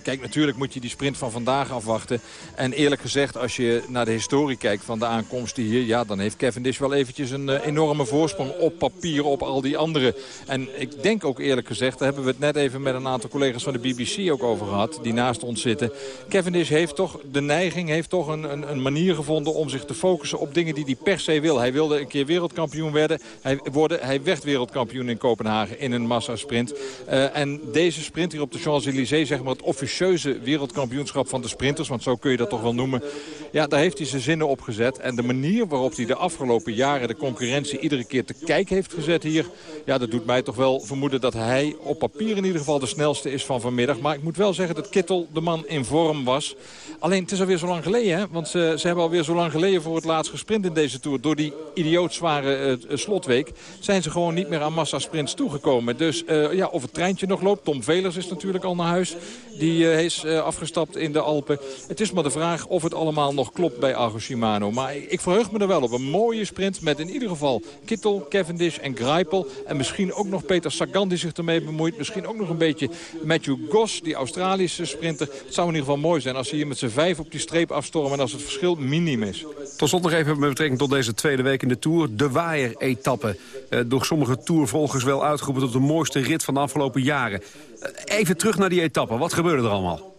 kijk, natuurlijk moet je die sprint van vandaag afwachten. En eerlijk gezegd, als je naar de historie kijkt van de aankomst hier... ja, dan heeft Cavendish wel eventjes een eh, enorme voorsprong op papier op al die anderen. En ik denk ook eerlijk gezegd, daar hebben we het net even met een aantal collega's van de BBC ook over gehad... die naast ons zitten. Cavendish heeft toch de neiging, heeft toch een, een, een manier gevonden om zich te focussen op dingen die hij per se wil. Hij wilde een keer wereldkampioen werden. Hij, worden, hij werd wereldkampioen in Kopenhagen in een massasprint. Uh, en deze sprint hier op de Champs-Élysées, zeg maar het officieuze wereldkampioenschap van de sprinters... want zo kun je dat toch wel noemen. Ja, daar heeft hij zijn zinnen op gezet. En de manier waarop hij de afgelopen jaren de concurrentie iedere keer te kijk heeft gezet hier... ja, dat doet mij toch wel vermoeden dat hij op papier in ieder geval de snelste is van vanmiddag. Maar ik moet wel zeggen dat Kittel de man in vorm was. Alleen het is alweer zo lang geleden, hè? Want ze, ze hebben alweer zo lang geleden voor het laatst gesprint in deze Tour. Door die idioot zware uh, slotweek zijn ze gewoon niet meer aan massasprints toegekomen. Dus ja, of het treintje nog loopt. Tom Velers is natuurlijk al naar huis. Die uh, is afgestapt in de Alpen. Het is maar de vraag of het allemaal nog klopt bij Argo Shimano. Maar ik verheug me er wel op. Een mooie sprint met in ieder geval Kittel, En Greipel. En misschien ook nog Peter Sagan die zich ermee bemoeit. Misschien ook nog een beetje Matthew Goss, die Australische sprinter. Het zou in ieder geval mooi zijn als ze hier met z'n vijf op die streep afstormen... en als het verschil minim is. Tot slot nog even met betrekking tot deze tweede week in de Tour. De Waaier-etappe. Uh, door sommige Tourvolgers wel uitgeroepen tot de mooiste rit van de afgelopen jaren. Uh, even terug naar die etappe. Wat gebeurde er allemaal?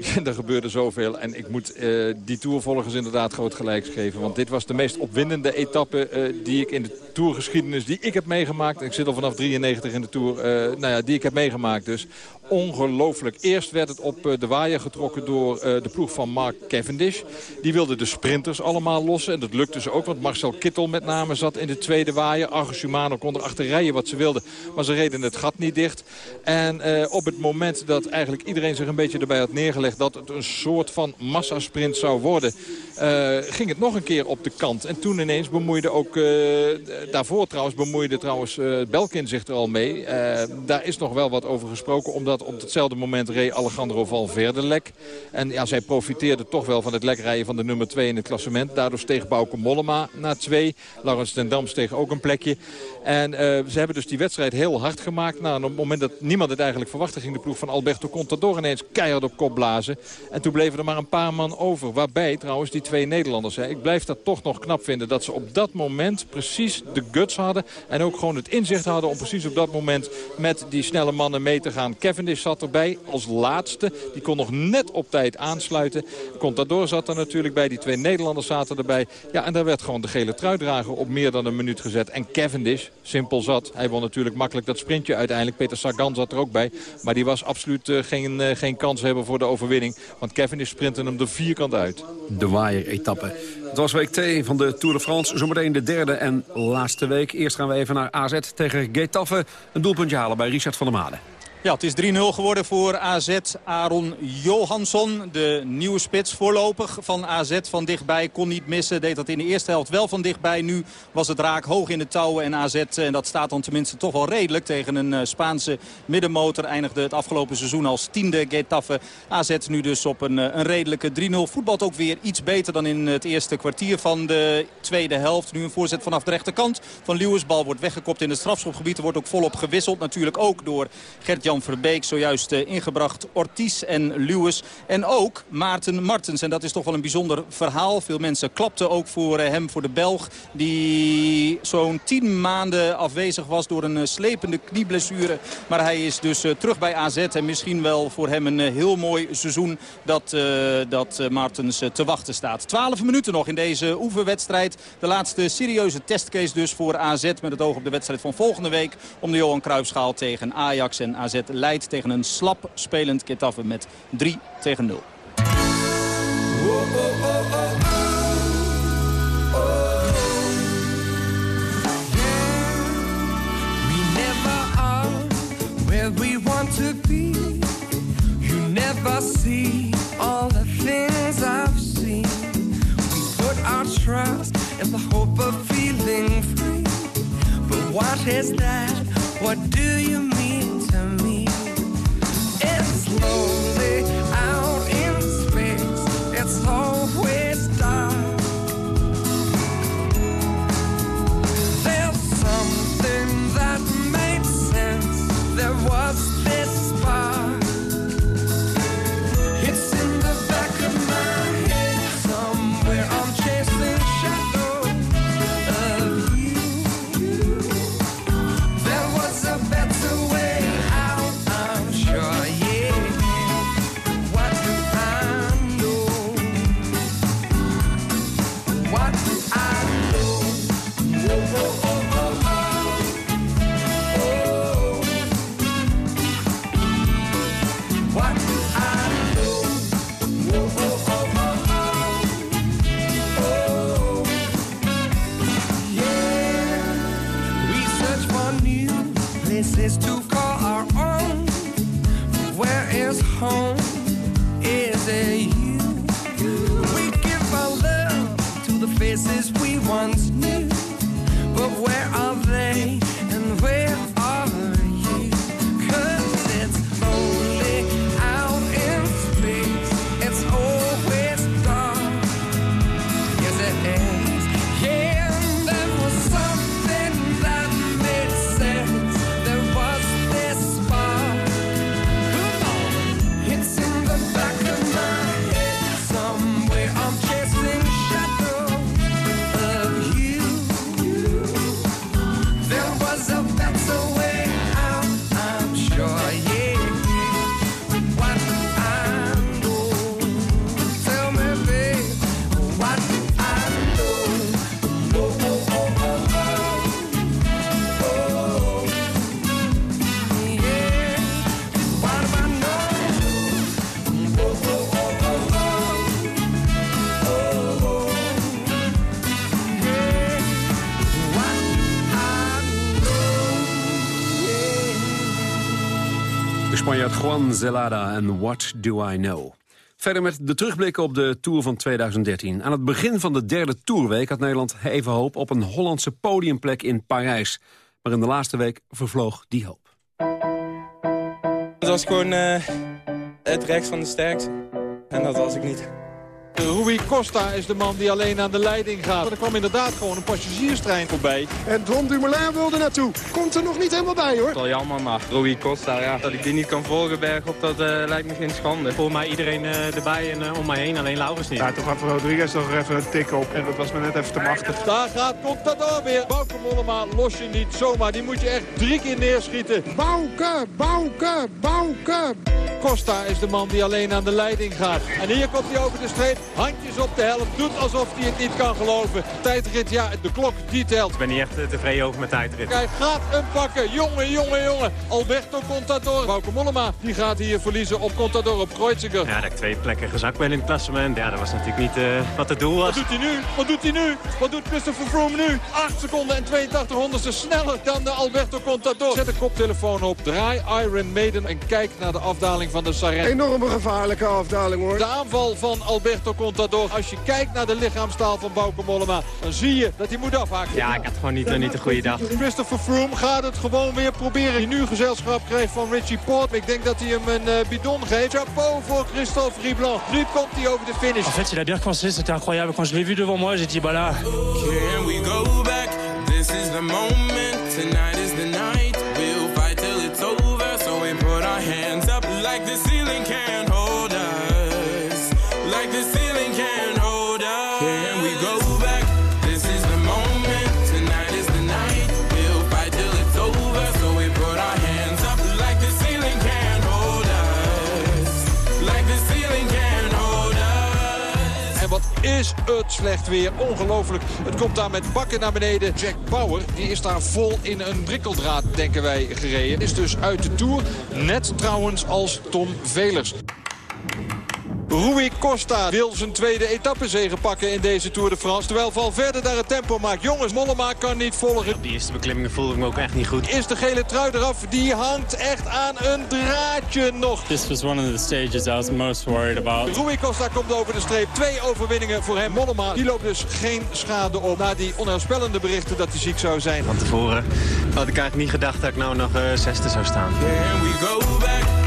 er gebeurde zoveel. En ik moet uh, die tourvolgers inderdaad groot gelijk geven. Want dit was de meest opwindende etappe uh, die ik in de tourgeschiedenis die ik heb meegemaakt. Ik zit al vanaf 93 in de tour. Uh, nou ja, die ik heb meegemaakt dus. Ongelooflijk. Eerst werd het op de waaier getrokken door de ploeg van Mark Cavendish. Die wilde de sprinters allemaal lossen. En dat lukte ze ook. Want Marcel Kittel met name zat in de tweede waaier. Argus Shimano kon er achter rijden wat ze wilden. Maar ze reden het gat niet dicht. En op het moment dat eigenlijk iedereen zich een beetje erbij had neergelegd dat het een soort van massasprint zou worden. Uh, ging het nog een keer op de kant. En toen ineens bemoeide ook, uh, daarvoor trouwens, bemoeide trouwens uh, Belkin zich er al mee. daar is nog wel wat over gesproken, omdat op hetzelfde moment reed Alejandro Valverde lek. En ja, zij profiteerde toch wel van het lekrijden van de nummer 2 in het klassement. Daardoor steeg Bauke Mollema naar 2. Laurens ten Dam steeg ook een plekje. En ze hebben dus die wedstrijd heel hard gemaakt. Nou, op het moment dat niemand het eigenlijk verwachtte, ging de ploeg van Alberto Contador ineens keihard op kop blazen. En toen bleven er maar een paar man over. Waarbij trouwens die twee Nederlanders. Hè. Ik blijf dat toch nog knap vinden. Dat ze op dat moment precies de guts hadden. En ook gewoon het inzicht hadden om precies op dat moment met die snelle mannen mee te gaan. Cavendish zat erbij als laatste. Die kon nog net op tijd aansluiten. Contador zat er natuurlijk bij. Die twee Nederlanders zaten erbij. Ja, en daar werd gewoon de gele truidrager op meer dan een minuut gezet. En Cavendish, simpel zat. Hij won natuurlijk makkelijk dat sprintje uiteindelijk. Peter Sagan zat er ook bij. Maar die was absoluut uh, geen, uh, geen kans hebben voor de overwinning. Want Cavendish sprintte hem er vierkant uit. De waaier-etappe. Het was week 2 van de Tour de France. Zometeen de derde en laatste week. Eerst gaan we even naar AZ tegen Getafe. Een doelpuntje halen bij Richard van der Made. Ja, het is 3-0 geworden voor AZ. Aaron Johansson, de nieuwe spits voorlopig van AZ van dichtbij. Kon niet missen, deed dat in de eerste helft wel van dichtbij. Nu was het raak hoog in de touwen en AZ, en dat staat dan tenminste toch wel redelijk... tegen een Spaanse middenmotor eindigde het afgelopen seizoen als tiende Getafe. AZ nu dus op een, een redelijke 3-0. Voetbalt ook weer iets beter dan in het eerste kwartier van de tweede helft. Nu een voorzet vanaf de rechterkant van Lewis. Bal wordt weggekopt in het strafschopgebied. Er wordt ook volop gewisseld. Natuurlijk ook door Gert-Jan Jan Verbeek zojuist uh, ingebracht. Ortiz en Lewis. En ook Maarten Martens. En dat is toch wel een bijzonder verhaal. Veel mensen klapten ook voor uh, hem, voor de Belg. Die zo'n tien maanden afwezig was door een uh, slepende knieblessure. Maar hij is dus terug bij AZ. En misschien wel voor hem een heel mooi seizoen dat, dat Martens te wachten staat. Twaalf minuten nog in deze oefenwedstrijd. De laatste serieuze testcase dus voor AZ. Met het oog op de wedstrijd van volgende week. Om de Johan Cruijffschaal tegen Ajax en Leidt tegen een slap spelend Getafe met 3 tegen 0. we want to be You never see all the of feeling is that? Faces Juan Zelada en What Do I Know. Verder met de terugblikken op de Tour van 2013. Aan het begin van de derde Tourweek had Nederland even hoop... op een Hollandse podiumplek in Parijs. Maar in de laatste week vervloog die hoop. Het was gewoon eh, het rechts van de sterkste. En dat was ik niet. Rui Costa is de man die alleen aan de leiding gaat. Er kwam inderdaad gewoon een passagierstrein voorbij. En Don Dumoulin wilde naartoe. Komt er nog niet helemaal bij hoor. Wel jammer, maar Rui Costa, ja, dat ik die niet kan volgen bergop, dat eh, lijkt me geen schande. Voor mij iedereen eh, erbij en eh, om mij heen, alleen Laurens niet. Ja, toch had Rodriguez nog even een tik op. En dat was me net even te machtig. Daar gaat Contador weer. Bauke Mollema los je niet zomaar. Die moet je echt drie keer neerschieten. Bauke, Bauke, Bauke. Costa is de man die alleen aan de leiding gaat. En hier komt hij over de streep. Handjes op de helft. Doet alsof hij het niet kan geloven. Tijdrit, ja, de klok die telt. Ik ben niet echt eh, tevreden over mijn tijdrit. Hij gaat hem pakken. Jongen, jongen, jongen. Alberto Contador. Bauke Mollema, die gaat hier verliezen op Contador op Kreuziger. Ja, dat ik twee plekken gezakt ben in het klassement. Ja, dat was natuurlijk niet eh, wat het doel Wat was. doet hij nu? Wat doet hij nu? Wat doet Christopher Froome nu? 8 seconden en 82 honderdste sneller dan de Alberto Contador. Zet de koptelefoon op, draai Iron Maiden en kijk naar de afdaling van de Sarret. Enorme gevaarlijke afdaling hoor. De aanval van Alberto Contador. Als je kijkt naar de lichaamstaal van Bauke Mollema, dan zie je dat hij moet afhaken. Ja, ik had gewoon niet, eh, niet een goede dag. Christopher Froome gaat het gewoon weer proberen. Die nu gezelschap krijgt van Richie Port. Ik denk dat hij hem een eh, bidon geeft. Chapeau voor Christophe Rieblanc. Nu komt hij over de finish. En fait, il a bien commencé, c'était incroyable. Quand je l'ai vu devant moi, j'ai dit, bah là, Can we go back? This is the moment. Tonight is the night. Is het slecht weer. Ongelooflijk. Het komt daar met bakken naar beneden. Jack Bauer die is daar vol in een prikkeldraad, denken wij, gereden. Is dus uit de Tour. Net trouwens als Tom Velers. Rui Costa wil zijn tweede etappezege pakken in deze Tour de France. Terwijl Valverde daar het tempo maakt. Jongens, Mollema kan niet volgen. Die eerste beklimmingen voelde ik me ook echt niet goed. Is de gele trui eraf? Die hangt echt aan een draadje nog. this was one of the stages I was most worried about. Rui Costa komt over de streep. Twee overwinningen voor hem. Mollema die loopt dus geen schade op. Na die onheilspellende berichten dat hij ziek zou zijn. Van tevoren had ik eigenlijk niet gedacht dat ik nou nog eh, zesde zou staan. We go back?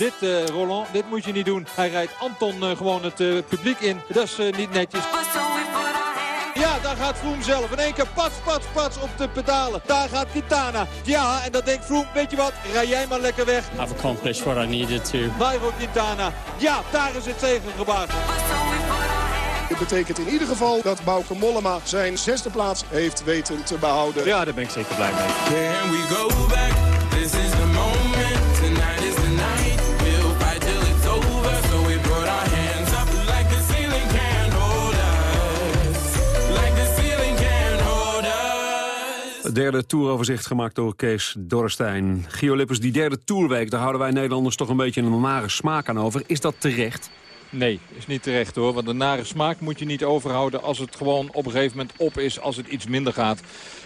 Dit, eh, Roland? Dit moet je niet doen. Hij rijdt Anton eh, gewoon het eh, publiek in. Dat is niet netjes. Ja, daar gaat Vroom zelf. In één keer pats, pats, pats op de pedalen. Daar gaat Kitana. Ja, en dan denkt Vroom, weet je wat, rij jij maar lekker weg. I've accomplished what I needed to. Nairo Quintana. Ja, daar is het tegengebaar. Dit betekent in ieder geval dat Bauke Mollema zijn zesde plaats heeft weten te behouden. Ja, daar ben ik zeker blij mee. Can we go back? Derde toeroverzicht gemaakt door Kees Dorrestein. Gio Lippers, die derde tourweek, daar houden wij Nederlanders toch een beetje een nare smaak aan over. Is dat terecht? Nee, is niet terecht hoor. Want de nare smaak moet je niet overhouden als het gewoon op een gegeven moment op is. Als het iets minder gaat.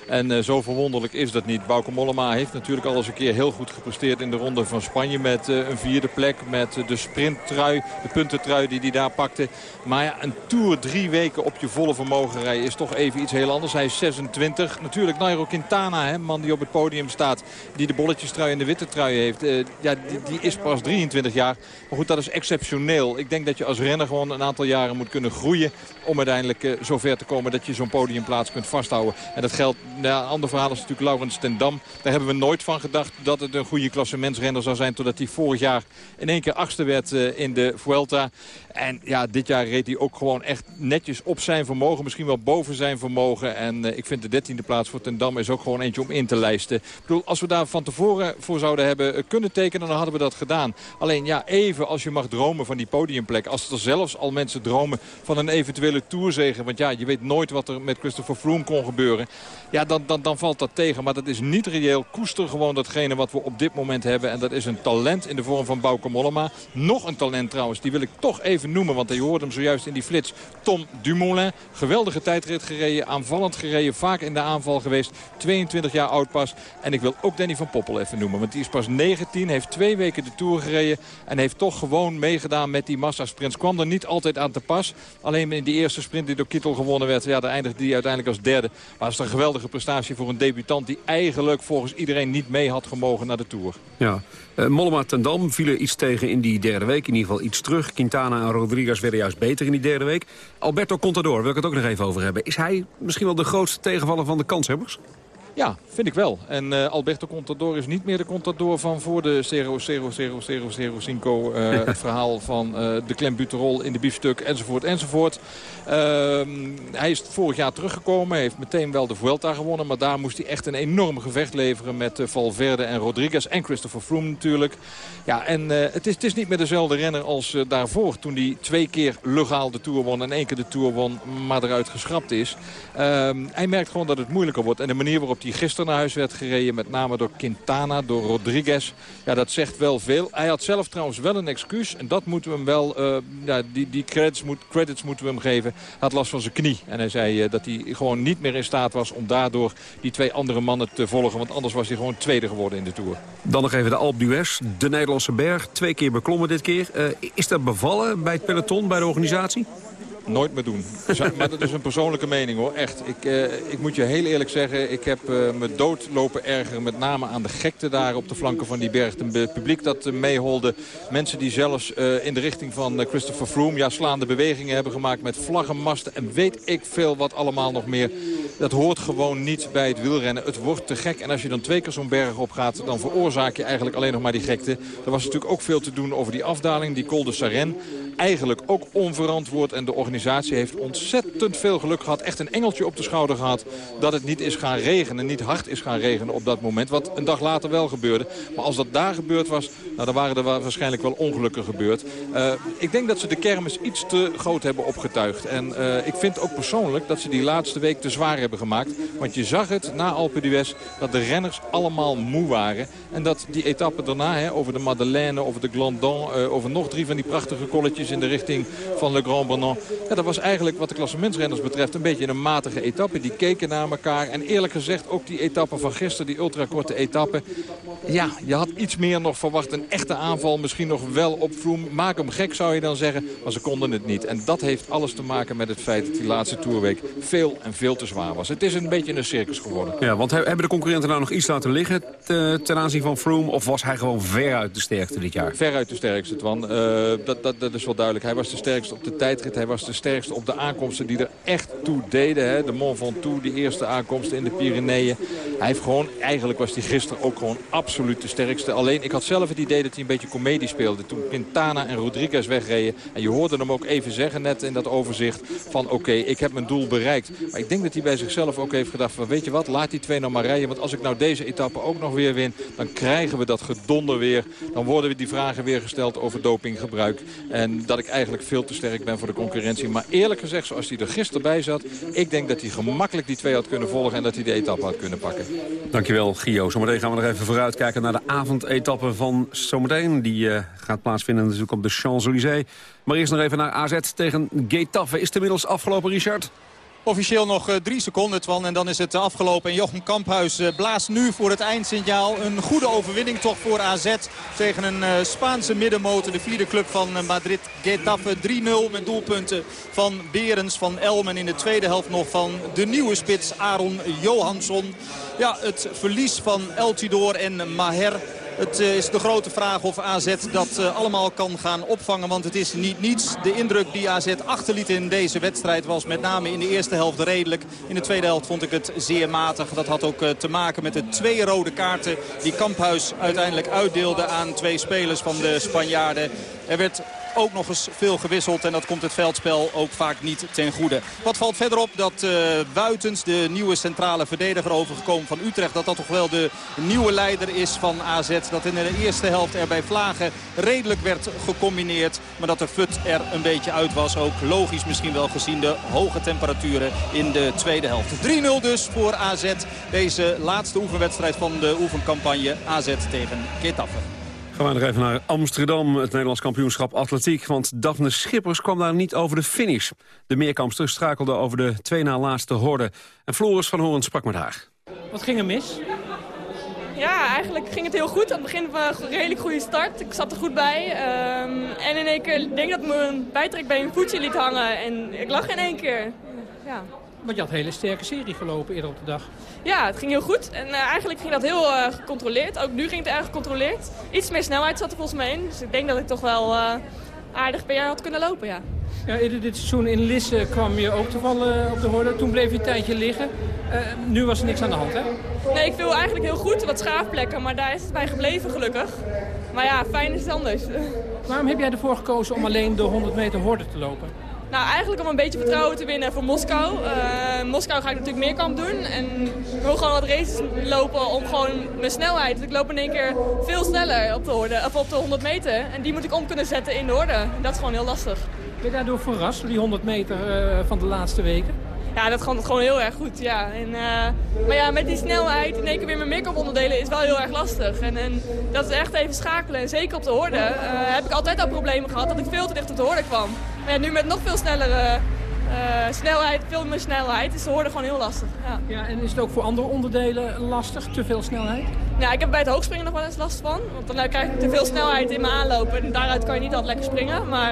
En eh, zo verwonderlijk is dat niet. Bauke Mollema heeft natuurlijk al eens een keer heel goed gepresteerd in de ronde van Spanje. Met eh, een vierde plek, met eh, de sprinttrui, de puntentrui die hij daar pakte. Maar ja, een Tour drie weken op je volle vermogen rijden is toch even iets heel anders. Hij is 26. Natuurlijk Nairo Quintana, hè, man die op het podium staat. Die de bolletjestrui en de witte trui heeft. Ja, die, die is pas 23 jaar. Maar goed, dat is exceptioneel. Ik denk dat je als renner gewoon een aantal jaren moet kunnen groeien. Om uiteindelijk eh, zover te komen dat je zo'n podiumplaats kunt vasthouden. En dat geldt, nou, een ander verhaal is natuurlijk Laurens ten Dam. Daar hebben we nooit van gedacht dat het een goede klassementsrenner zou zijn. Totdat hij vorig jaar in één keer achtste werd eh, in de Vuelta. En ja, dit jaar reed hij ook gewoon echt netjes op zijn vermogen. Misschien wel boven zijn vermogen. En eh, ik vind de dertiende plaats voor Ten Dam is ook gewoon eentje om in te lijsten. Ik bedoel, als we daar van tevoren voor zouden hebben eh, kunnen tekenen, dan hadden we dat gedaan. Alleen ja, even als je mag dromen van die podiumplek. Als er zelfs al mensen dromen van een eventuele tourzegen. Want ja, je weet nooit wat er met Christopher Froome kon gebeuren. Ja, dan, dan, dan valt dat tegen. Maar dat is niet reëel. Koester gewoon datgene wat we op dit moment hebben. En dat is een talent in de vorm van Bauke Mollema. Nog een talent trouwens, die wil ik toch even noemen. Want je hoorde hem zojuist in die flits. Tom Dumoulin. Geweldige tijdrit gereden. Aanvallend gereden. Vaak in de aanval geweest. 22 jaar oud pas. En ik wil ook Danny van Poppel even noemen. Want die is pas 19. Heeft twee weken de Tour gereden. En heeft toch gewoon meegedaan met die massasprints. Kwam er niet altijd aan te pas. Alleen in die eerste sprint die door Kittel gewonnen werd. Ja, daar eindigde die uiteindelijk als derde. Maar het is een geweldige prestatie voor een debutant. Die eigenlijk volgens iedereen niet mee had gemogen naar de Tour. Ja. Uh, Mollema ten Dam vielen iets tegen in die derde week. In ieder geval iets terug. Quintana en Rodriguez werden juist beter in die derde week. Alberto Contador, wil ik het ook nog even over hebben. Is hij misschien wel de grootste tegenvaller van de kanshebbers? Ja, vind ik wel. En uh, Alberto Contador is niet meer de Contador van voor de 0-0-0-0-0-5 uh, het verhaal van uh, de klembuterol in de biefstuk enzovoort enzovoort. Uh, hij is vorig jaar teruggekomen, heeft meteen wel de Vuelta gewonnen. Maar daar moest hij echt een enorm gevecht leveren met Valverde en Rodriguez en Christopher Froome natuurlijk. Ja, en het, is, het is niet meer dezelfde renner als daarvoor. Toen hij twee keer legaal de Tour won en één keer de Tour won, maar eruit geschrapt is. Uh, hij merkt gewoon dat het moeilijker wordt. En de manier waarop hij gisteren naar huis werd gereden, met name door Quintana, door Rodriguez. Ja, dat zegt wel veel. Hij had zelf trouwens wel een excuus. En dat moeten we hem wel, uh, ja, die, die credits, moet, credits moeten we hem geven. Hij had last van zijn knie. En hij zei uh, dat hij gewoon niet meer in staat was om daardoor die twee andere mannen te volgen. Want anders was hij gewoon tweede geworden in de Tour. Dan nog even de Alpe d'Huez, de Nederlandse berg. Twee keer beklommen dit keer. Uh, is dat bevallen bij het peloton, bij de organisatie? Nooit meer doen. maar dat is een persoonlijke mening hoor, echt. Ik, uh, ik moet je heel eerlijk zeggen, ik heb uh, me dood lopen ergeren... met name aan de gekte daar op de flanken van die berg. Het publiek dat meeholde. Mensen die zelfs in de richting van Christopher Froome... ja, slaande bewegingen hebben gemaakt met vlaggenmasten... en weet ik veel wat allemaal nog meer. Dat hoort gewoon niet bij het wielrennen. Het wordt te gek. En als je dan twee keer zo'n berg op gaat... dan veroorzaak je eigenlijk alleen nog maar die gekte. Er was natuurlijk ook veel te doen over die afdaling, die Col de Saren eigenlijk ook onverantwoord. En de organisatie heeft ontzettend veel geluk gehad. Echt een engeltje op de schouder gehad dat het niet is gaan regenen. Niet hard is gaan regenen op dat moment. Wat een dag later wel gebeurde. Maar als dat daar gebeurd was, nou, dan waren er waarschijnlijk wel ongelukken gebeurd. Uh, ik denk dat ze de kermis iets te groot hebben opgetuigd. En uh, ik vind ook persoonlijk dat ze die laatste week te zwaar hebben gemaakt. Want je zag het na Alpe d'Huez dat de renners allemaal moe waren. En dat die etappe daarna, hè, over de Madeleine, over de Glandon, uh, over nog drie van die prachtige kolletjes in de richting van Le Grand Bonan. Ja, dat was eigenlijk wat de klassementsrenners betreft een beetje een matige etappe. Die keken naar elkaar. En eerlijk gezegd ook die etappe van gisteren, die ultrakorte etappe. Ja, je had iets meer nog verwacht. Een echte aanval misschien nog wel op Froome. Maak hem gek zou je dan zeggen. Maar ze konden het niet. En dat heeft alles te maken met het feit dat die laatste toerweek veel en veel te zwaar was. Het is een beetje een circus geworden. Ja, want hebben de concurrenten nou nog iets laten liggen ten aanzien van Froome? Of was hij gewoon veruit de sterkste dit jaar? Veruit de sterkste, Twan. Uh, dat, dat, dat is wel duidelijk. Hij was de sterkste op de tijdrit. Hij was de sterkste op de aankomsten die er echt toe deden. Hè. De Mont Ventoux, die eerste aankomsten in de Pyreneeën. Hij heeft gewoon, eigenlijk was hij gisteren ook gewoon absoluut de sterkste. Alleen, ik had zelf het idee dat hij een beetje comedie speelde. Toen Quintana en Rodriguez wegreden. En je hoorde hem ook even zeggen net in dat overzicht van oké, ik heb mijn doel bereikt. Maar ik denk dat hij bij zichzelf ook heeft gedacht van weet je wat, laat die twee nou maar rijden. Want als ik nou deze etappe ook nog weer win, dan krijgen we dat gedonder weer. Dan worden we die vragen weer gesteld over dopinggebruik. En dat ik eigenlijk veel te sterk ben voor de concurrentie. Maar eerlijk gezegd, zoals hij er gisteren bij zat, ik denk dat hij gemakkelijk die twee had kunnen volgen en dat hij de etappe had kunnen pakken. Dankjewel, Gio. Zometeen gaan we nog even vooruitkijken naar de avondetappe van zometeen. Die eh, gaat plaatsvinden natuurlijk op de Champs-Élysées. Maar eerst nog even naar AZ tegen Getafe. Is het inmiddels afgelopen, Richard? Officieel nog eh, drie seconden, Twan. En dan is het afgelopen. En Jochem Kamphuis eh, blaast nu voor het eindsignaal. Een goede overwinning toch voor AZ. Tegen een eh, Spaanse middenmotor. De vierde club van Madrid. Getafe 3-0 met doelpunten van Berens, van Elmen. In de tweede helft nog van de nieuwe spits Aaron Johansson. Ja, het verlies van El Tidor en Maher. Het eh, is de grote vraag of AZ dat eh, allemaal kan gaan opvangen. Want het is niet niets. De indruk die AZ achterliet in deze wedstrijd was met name in de eerste helft redelijk. In de tweede helft vond ik het zeer matig. Dat had ook eh, te maken met de twee rode kaarten die Kamphuis uiteindelijk uitdeelde aan twee spelers van de Spanjaarden. Er werd ook nog eens veel gewisseld. En dat komt het veldspel ook vaak niet ten goede. Wat valt verder op dat uh, Buitens, de nieuwe centrale verdediger overgekomen van Utrecht... dat dat toch wel de nieuwe leider is van AZ. Dat in de eerste helft er bij Vlagen redelijk werd gecombineerd. Maar dat de fut er een beetje uit was. Ook logisch misschien wel gezien de hoge temperaturen in de tweede helft. 3-0 dus voor AZ. Deze laatste oefenwedstrijd van de oefencampagne AZ tegen Getafe. Gaan we nog even naar Amsterdam, het Nederlands kampioenschap atletiek. Want Daphne Schippers kwam daar niet over de finish. De meerkampster strakelde over de twee na laatste horde. En Floris van Hoorn sprak met haar. Wat ging er mis? Ja, eigenlijk ging het heel goed. Aan het begin was een redelijk goede start. Ik zat er goed bij. Um, en in één keer ik denk dat mijn bijtrekbeen een voetje liet hangen. En ik lag in één keer. Ja. Want je had een hele sterke serie gelopen eerder op de dag. Ja, het ging heel goed. En uh, eigenlijk ging dat heel uh, gecontroleerd. Ook nu ging het erg gecontroleerd. Iets meer snelheid zat er volgens mij in. Dus ik denk dat ik toch wel uh, aardig per jaar had kunnen lopen, ja. Ja, eerder dit seizoen in Lisse kwam je ook te vallen op de horde. Toen bleef je een tijdje liggen. Nu was er niks aan de hand, hè? Nee, ik viel eigenlijk heel goed. Wat schaafplekken, maar daar is het bij gebleven, gelukkig. Maar ja, fijn is het anders. Waarom heb jij ervoor gekozen om alleen de 100 meter horde te lopen? Nou, eigenlijk om een beetje vertrouwen te winnen voor Moskou. Uh, Moskou ga ik natuurlijk meerkamp doen. En ik wil gewoon wat races lopen om gewoon mijn snelheid. Ik loop in één keer veel sneller op de, horde, of op de 100 meter. En die moet ik om kunnen zetten in de horde. Dat is gewoon heel lastig. Ben je daardoor verrast, door die 100 meter uh, van de laatste weken? Ja, dat gaat gewoon heel erg goed, ja. En, uh, maar ja, met die snelheid in één keer weer mijn make-up onderdelen is wel heel erg lastig. En, en dat is echt even schakelen. En zeker op de horde uh, heb ik altijd al problemen gehad dat ik veel te dicht op de horde kwam. Maar ja, nu met nog veel snellere uh, snelheid, veel meer snelheid, is de horde gewoon heel lastig. Ja. ja, en is het ook voor andere onderdelen lastig, te veel snelheid? Ja, ik heb bij het hoogspringen nog wel eens last van. Want dan krijg ik te veel snelheid in mijn aanloop en daaruit kan je niet altijd lekker springen. Maar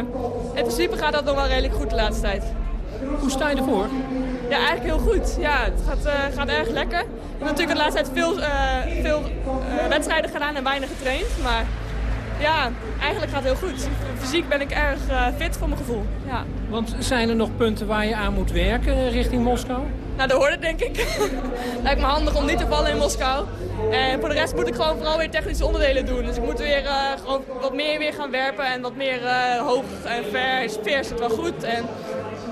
in principe gaat dat nog wel redelijk goed de laatste tijd. Hoe sta je ervoor? Ja, eigenlijk heel goed. Ja, het gaat, uh, gaat erg lekker. Ik heb natuurlijk de laatste tijd veel, uh, veel wedstrijden gedaan en weinig getraind. Maar ja, eigenlijk gaat het heel goed. Fysiek ben ik erg fit voor mijn gevoel. Ja. Want zijn er nog punten waar je aan moet werken richting Moskou? Nou, dat hoorde denk ik. Lijkt me handig om niet te vallen in Moskou. En voor de rest moet ik gewoon vooral weer technische onderdelen doen. Dus ik moet weer uh, gewoon wat meer weer gaan werpen en wat meer uh, hoog en ver. Veer zit wel goed. En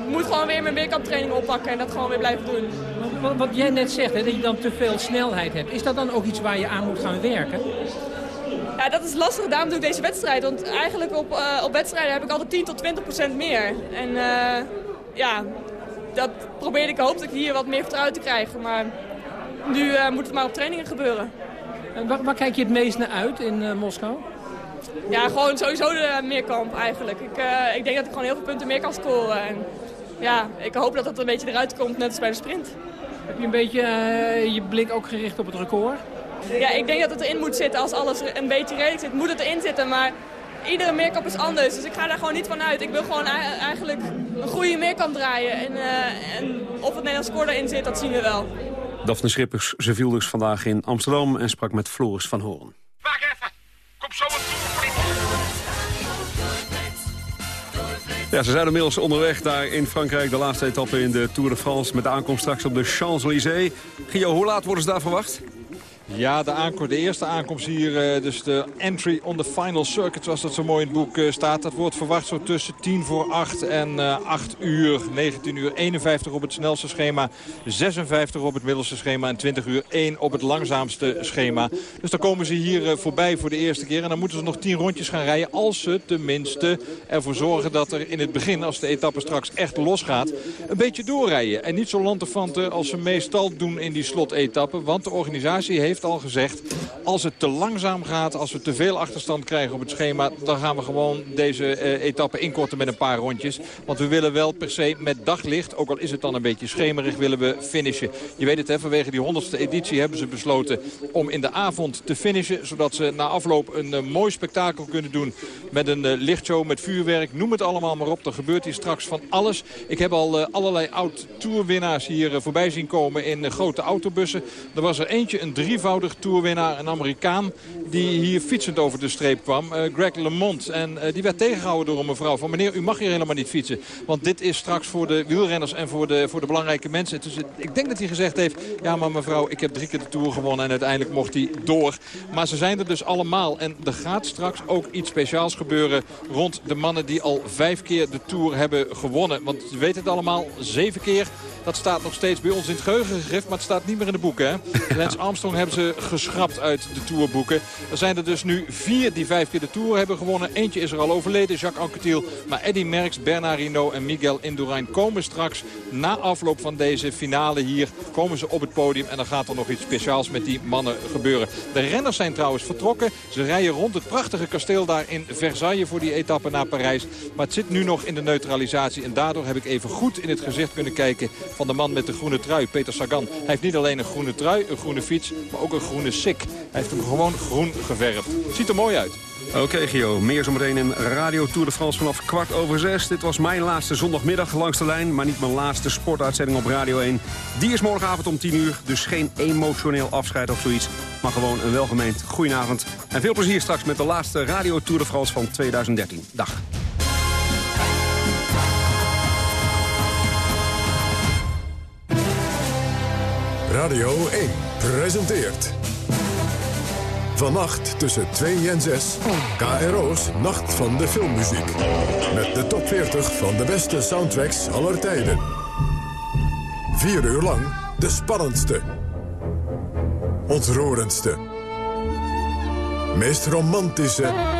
ik moet gewoon weer mijn weerkamptraining oppakken en dat gewoon weer blijven doen. Wat, wat jij net zegt, hè, dat je dan te veel snelheid hebt. Is dat dan ook iets waar je aan moet gaan werken? Ja, dat is lastig. Daarom doe ik deze wedstrijd. Want eigenlijk op, uh, op wedstrijden heb ik altijd 10 tot 20 procent meer. En uh, ja, dat probeerde ik. hoopte ik hier wat meer vertrouwen te krijgen. Maar nu uh, moet het maar op trainingen gebeuren. En waar, waar kijk je het meest naar uit in Moskou? Ja, gewoon sowieso de meerkamp eigenlijk. Ik, ik denk dat ik gewoon heel veel punten meer kan scoren. En ja, ik hoop dat dat een beetje eruit komt, net als bij de sprint. Heb je een beetje je blik ook gericht op het record? Ja, ik denk dat het erin moet zitten. Als alles een beetje redelijk zit, moet het erin zitten. Maar iedere meerkamp is anders, dus ik ga daar gewoon niet van uit. Ik wil gewoon eigenlijk een goede meerkamp draaien. En, uh, en of het Nederlands score erin zit, dat zien we wel. Daphne Schippers, ze viel dus vandaag in Amsterdam en sprak met Floris van Hoorn. Wacht even, kom zo Ja, ze zijn inmiddels onderweg daar in Frankrijk. De laatste etappe in de Tour de France met de aankomst straks op de Champs-Élysées. Gio, hoe laat worden ze daar verwacht? Ja, de, de eerste aankomst hier, eh, dus de entry on the final circuit, zoals dat zo mooi in het boek eh, staat. Dat wordt verwacht zo tussen 10 voor 8 en uh, 8 uur. 19 uur 51 op het snelste schema, 56 op het middelste schema en 20 uur 1 op het langzaamste schema. Dus dan komen ze hier voorbij voor de eerste keer. En dan moeten ze nog 10 rondjes gaan rijden als ze tenminste ervoor zorgen dat er in het begin, als de etappe straks echt losgaat, een beetje doorrijden. En niet zo lanterfanten als ze meestal doen in die slotetappen. Want de organisatie heeft al gezegd... als het te langzaam gaat, als we te veel achterstand krijgen op het schema... dan gaan we gewoon deze uh, etappe inkorten met een paar rondjes. Want we willen wel per se met daglicht, ook al is het dan een beetje schemerig... willen we finishen. Je weet het, hè, vanwege die honderdste editie hebben ze besloten... om in de avond te finishen, zodat ze na afloop een uh, mooi spektakel kunnen doen... met een uh, lichtshow, met vuurwerk, noem het allemaal maar op. Er gebeurt hier straks van alles. Ik heb al allerlei oud-tourwinnaars hier voorbij zien komen in grote autobussen. Er was er eentje, een drievoudig toerwinnaar, een Amerikaan... die hier fietsend over de streep kwam, uh, Greg LeMond. En uh, die werd tegengehouden door een mevrouw van... meneer, u mag hier helemaal niet fietsen. Want dit is straks voor de wielrenners en voor de, voor de belangrijke mensen. Dus ik denk dat hij gezegd heeft... ja, maar mevrouw, ik heb drie keer de Tour gewonnen... en uiteindelijk mocht hij door. Maar ze zijn er dus allemaal. En er gaat straks ook iets speciaals gebeuren... rond de mannen die al vijf keer de Tour hebben gewonnen. Want je weet het allemaal, zeven keer... Dat staat nog steeds bij ons in het geheugen gegrift, maar het staat niet meer in de boeken. Hè? Lance Armstrong hebben ze geschrapt uit de Tourboeken. Er zijn er dus nu vier die vijf keer de Tour hebben gewonnen. Eentje is er al overleden, Jacques Anquetil. Maar Eddy Merckx, Bernard Hinault en Miguel Indurain komen straks na afloop van deze finale hier. Komen ze op het podium en dan gaat er nog iets speciaals met die mannen gebeuren. De renners zijn trouwens vertrokken. Ze rijden rond het prachtige kasteel daar in Versailles voor die etappe naar Parijs. Maar het zit nu nog in de neutralisatie. En daardoor heb ik even goed in het gezicht kunnen kijken van de man met de groene trui, Peter Sagan. Hij heeft niet alleen een groene trui, een groene fiets, maar ook een groene sik. Hij heeft hem gewoon groen geverfd. Ziet er mooi uit. Oké, Gio. Meer zometeen in Radio Tour de France vanaf kwart over zes. Dit was mijn laatste zondagmiddag langs de lijn... maar niet mijn laatste sportuitzending op Radio 1. Die is morgenavond om 10 uur, dus geen emotioneel afscheid of zoiets... maar gewoon een welgemeend goedenavond. En veel plezier straks met de laatste Radio Tour de France van 2013. Dag. Radio 1 presenteert... Vannacht tussen 2 en 6. KRO's Nacht van de Filmmuziek. Met de top 40 van de beste soundtracks aller tijden. Vier uur lang de spannendste. Ontroerendste. Meest romantische.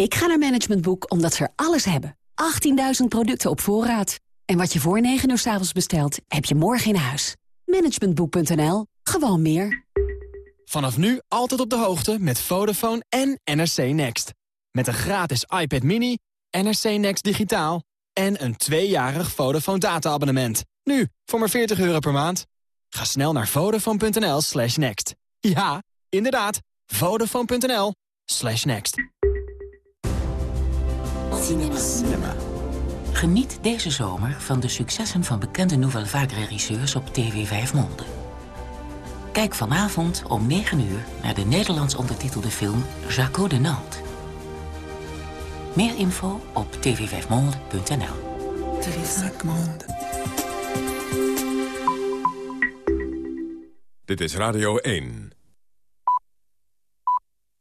Ik ga naar Management Boek omdat ze er alles hebben. 18.000 producten op voorraad. En wat je voor 9 uur s avonds bestelt, heb je morgen in huis. Managementboek.nl. Gewoon meer. Vanaf nu altijd op de hoogte met Vodafone en NRC Next. Met een gratis iPad mini, NRC Next digitaal... en een tweejarig Vodafone data-abonnement. Nu, voor maar 40 euro per maand. Ga snel naar vodafone.nl slash next. Ja, inderdaad, vodafone.nl slash next. Cinema. Geniet deze zomer van de successen van bekende Nouvelle Vague regisseurs op TV 5 Monde. Kijk vanavond om 9 uur naar de Nederlands ondertitelde film Jaco de Nantes. Meer info op tv5monde.nl Dit is Radio 1.